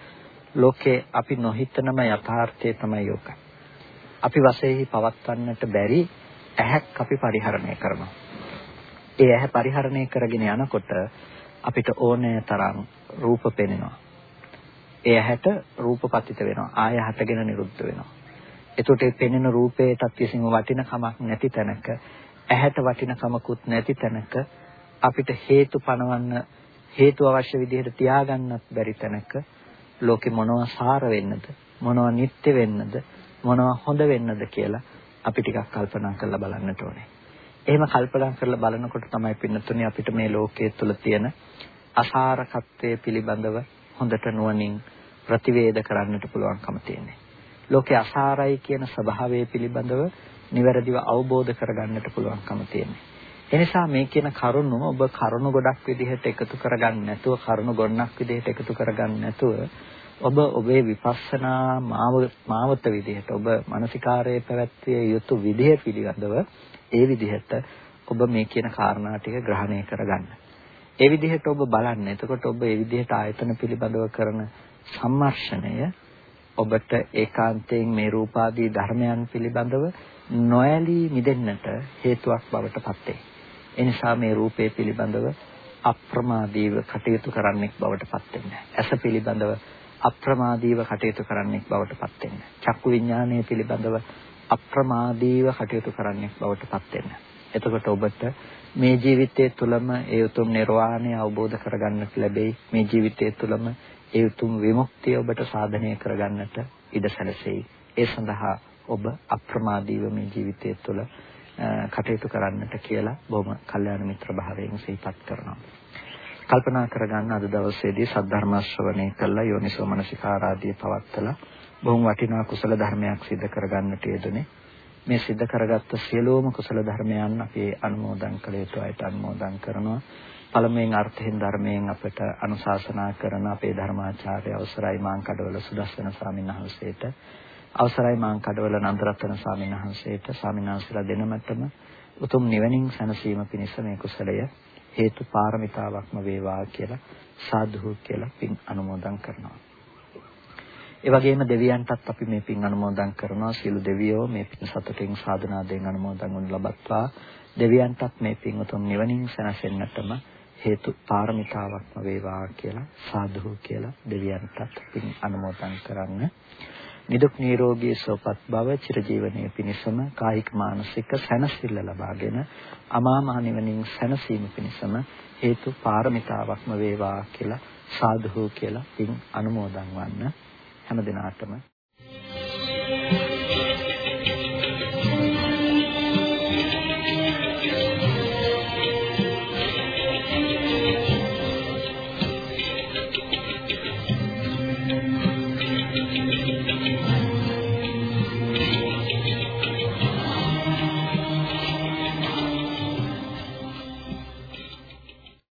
A: ලෝකේ අපි නොහිතනම යථාර්ථය තමයි යෝක. අපි වශයෙන්හි පවත්වන්නට බැරි ඇහැක් අපි පරිහරණය කරනවා. ඒ ඇහැ පරිහරණය කරගෙන යනකොට අපිට ඕනෑ තරම් රූප පෙනෙනවා. ඒ ඇහැට රූප පතිත වෙනවා. ආය හටගෙන නිරුද්ධ වෙනවා. එතකොට මේ පෙනෙන රූපේටත් කිසිම වටිනකමක් නැති තැනක ඇහැට වටිනකමකුත් නැති තැනක අපිට හේතු පනවන්න හේතු අවශ්‍ය විදිහට තියාගන්නත් බැරි තැනක ලෝකෙ මොනවා සාර වෙන්නද මොනවා නිත්‍ය වෙන්නද මොනවා හොඳ වෙන්නද කියලා අපි ටිකක් කල්පනා කරලා බලන්නට ඕනේ. එහෙම කල්පනා කරලා බලනකොට තමයි පින්නතුනේ අපිට මේ ලෝකයේ තුල තියෙන අසාරකත්වයේ පිළිබඳව හොඳට නුවණින් ප්‍රතිවේද කරන්නට පුළුවන්කම තියෙන්නේ. ලෝකේ අසාරයි කියන ස්වභාවය පිළිබඳව නිවැරදිව අවබෝධ කරගන්නට පුළුවන්කම තියෙන්නේ. එනිසා මේ කියන කරුණු ඔබ කරුණු ගොඩක් විදිහට එකතු කරගන්න නැතුව කරුණු ගොන්නක් විදිහට එකතු කරගන්න නැතුව ඔබ ඔබේ විපස්සනා මාවත විදිහට ඔබ මානසිකාරයේ පැවැත්විය යුතු විදිහ පිළිබඳව ඒ විදිහට ඔබ මේ කියන කාරණා ටික ග්‍රහණය කරගන්න. ඒ විදිහට ඔබ බලන්න. එතකොට ඔබ ඒ විදිහට ආයතන පිළිබඳව කරන සම්මර්ෂණය ඔබට ඒකාන්තයෙන් මේ රූපාදී ධර්මයන් පිළිබඳව නොඇලී මිදෙන්නට හේතුවක් බවට පත් වේ. එනිසා මේ රූපේ පිළිබඳව අප්‍රමාදීව කටයුතු කරන්නෙක් බවට පත් වෙන්නේ. ඇස පිළිබඳව අප්‍රමාදීව කටයුතු කරන්නෙක් බවට පත් වෙන්නේ. චක්කු විඥානය පිළිබඳව අප්‍රමාදීව කටයුතු කරන්නෙක් බවට පත් වෙන්නේ. එතකොට ඔබට මේ ජීවිතයේ තුලම ඒ උතුම් නිර්වාණය අවබෝධ කරගන්නට ලැබෙයි. මේ ජීවිතයේ තුලම ඒ උතුම් විමුක්තිය ඔබට සාධනය කරගන්නට ඉඩ සැලසෙයි. ඒ සඳහා ඔබ අප්‍රමාදීව මේ ජීවිතය තුළ කටයුතු කරන්නට කියලා බොහොම කල්යාණ මිත්‍ර භාවයෙන් සිහිපත් කරනවා. කල්පනා කරගන්න අද දවසේදී සද්ධර්ම ශ්‍රවණය කළා යෝනිසෝ මනසිකාරාදී පවත්තලා බොහොම වටිනා කුසල ධර්මයක් සිදු කරගන්නට යෙදුනේ. මේ සිද්ධ කරගත්ත සියලුම කුසල ධර්මයන් අපි අනුමෝදන් කළ යුතු අයට අනුමෝදන් කරනවා. පළමුවෙන් අර්ථයෙන් ධර්මයෙන් අපට අනුශාසනා කරන අපේ ධර්මාචාර්ය අවසරයි මාංකඩවල සුදස්සන ස්වාමීන් වහන්සේට අවසරයි මාංකඩවල නන්දරත්න ස්වාමීන් වහන්සේට ස්වාමීන් වහන්සේලා දෙනමතම උතුම් නිවනින් සැනසීම පිණිස මේ කුසලය හේතු පාරමිතාවක්ම වේවා කියලා සාදු කියලා පින් අනුමෝදන් කරනවා. ඒ වගේම දෙවියන්ටත් අපි මේ පින් අනුමෝදන් කරනවා. සියලු දෙවියෝ මේ පින් සතුටින් සාධනාවෙන් අනුමෝදන් වනු ලබත්වා. දෙවියන්ටත් මේ පින් උතුම් නිවනින් සැනසෙන්නටම හේතු පාරමිතාවක්ම වේවා කියලා සාදු කියලා දෙවියන්ටත් පින් අනුමෝදන් කරන්න. නිදුක් නිරෝගී සුවපත් භව චිරජීවනයේ පිණසම කායික මානසික සැනසෙල්ල ලබාගෙන අමා මහ නිවනින් සැනසීම පිණසම හේතු පාරමිතාවක්ම වේවා කියලා සාදු කියලා පින් අනුමෝදන් වන්න. හැම දිනාටම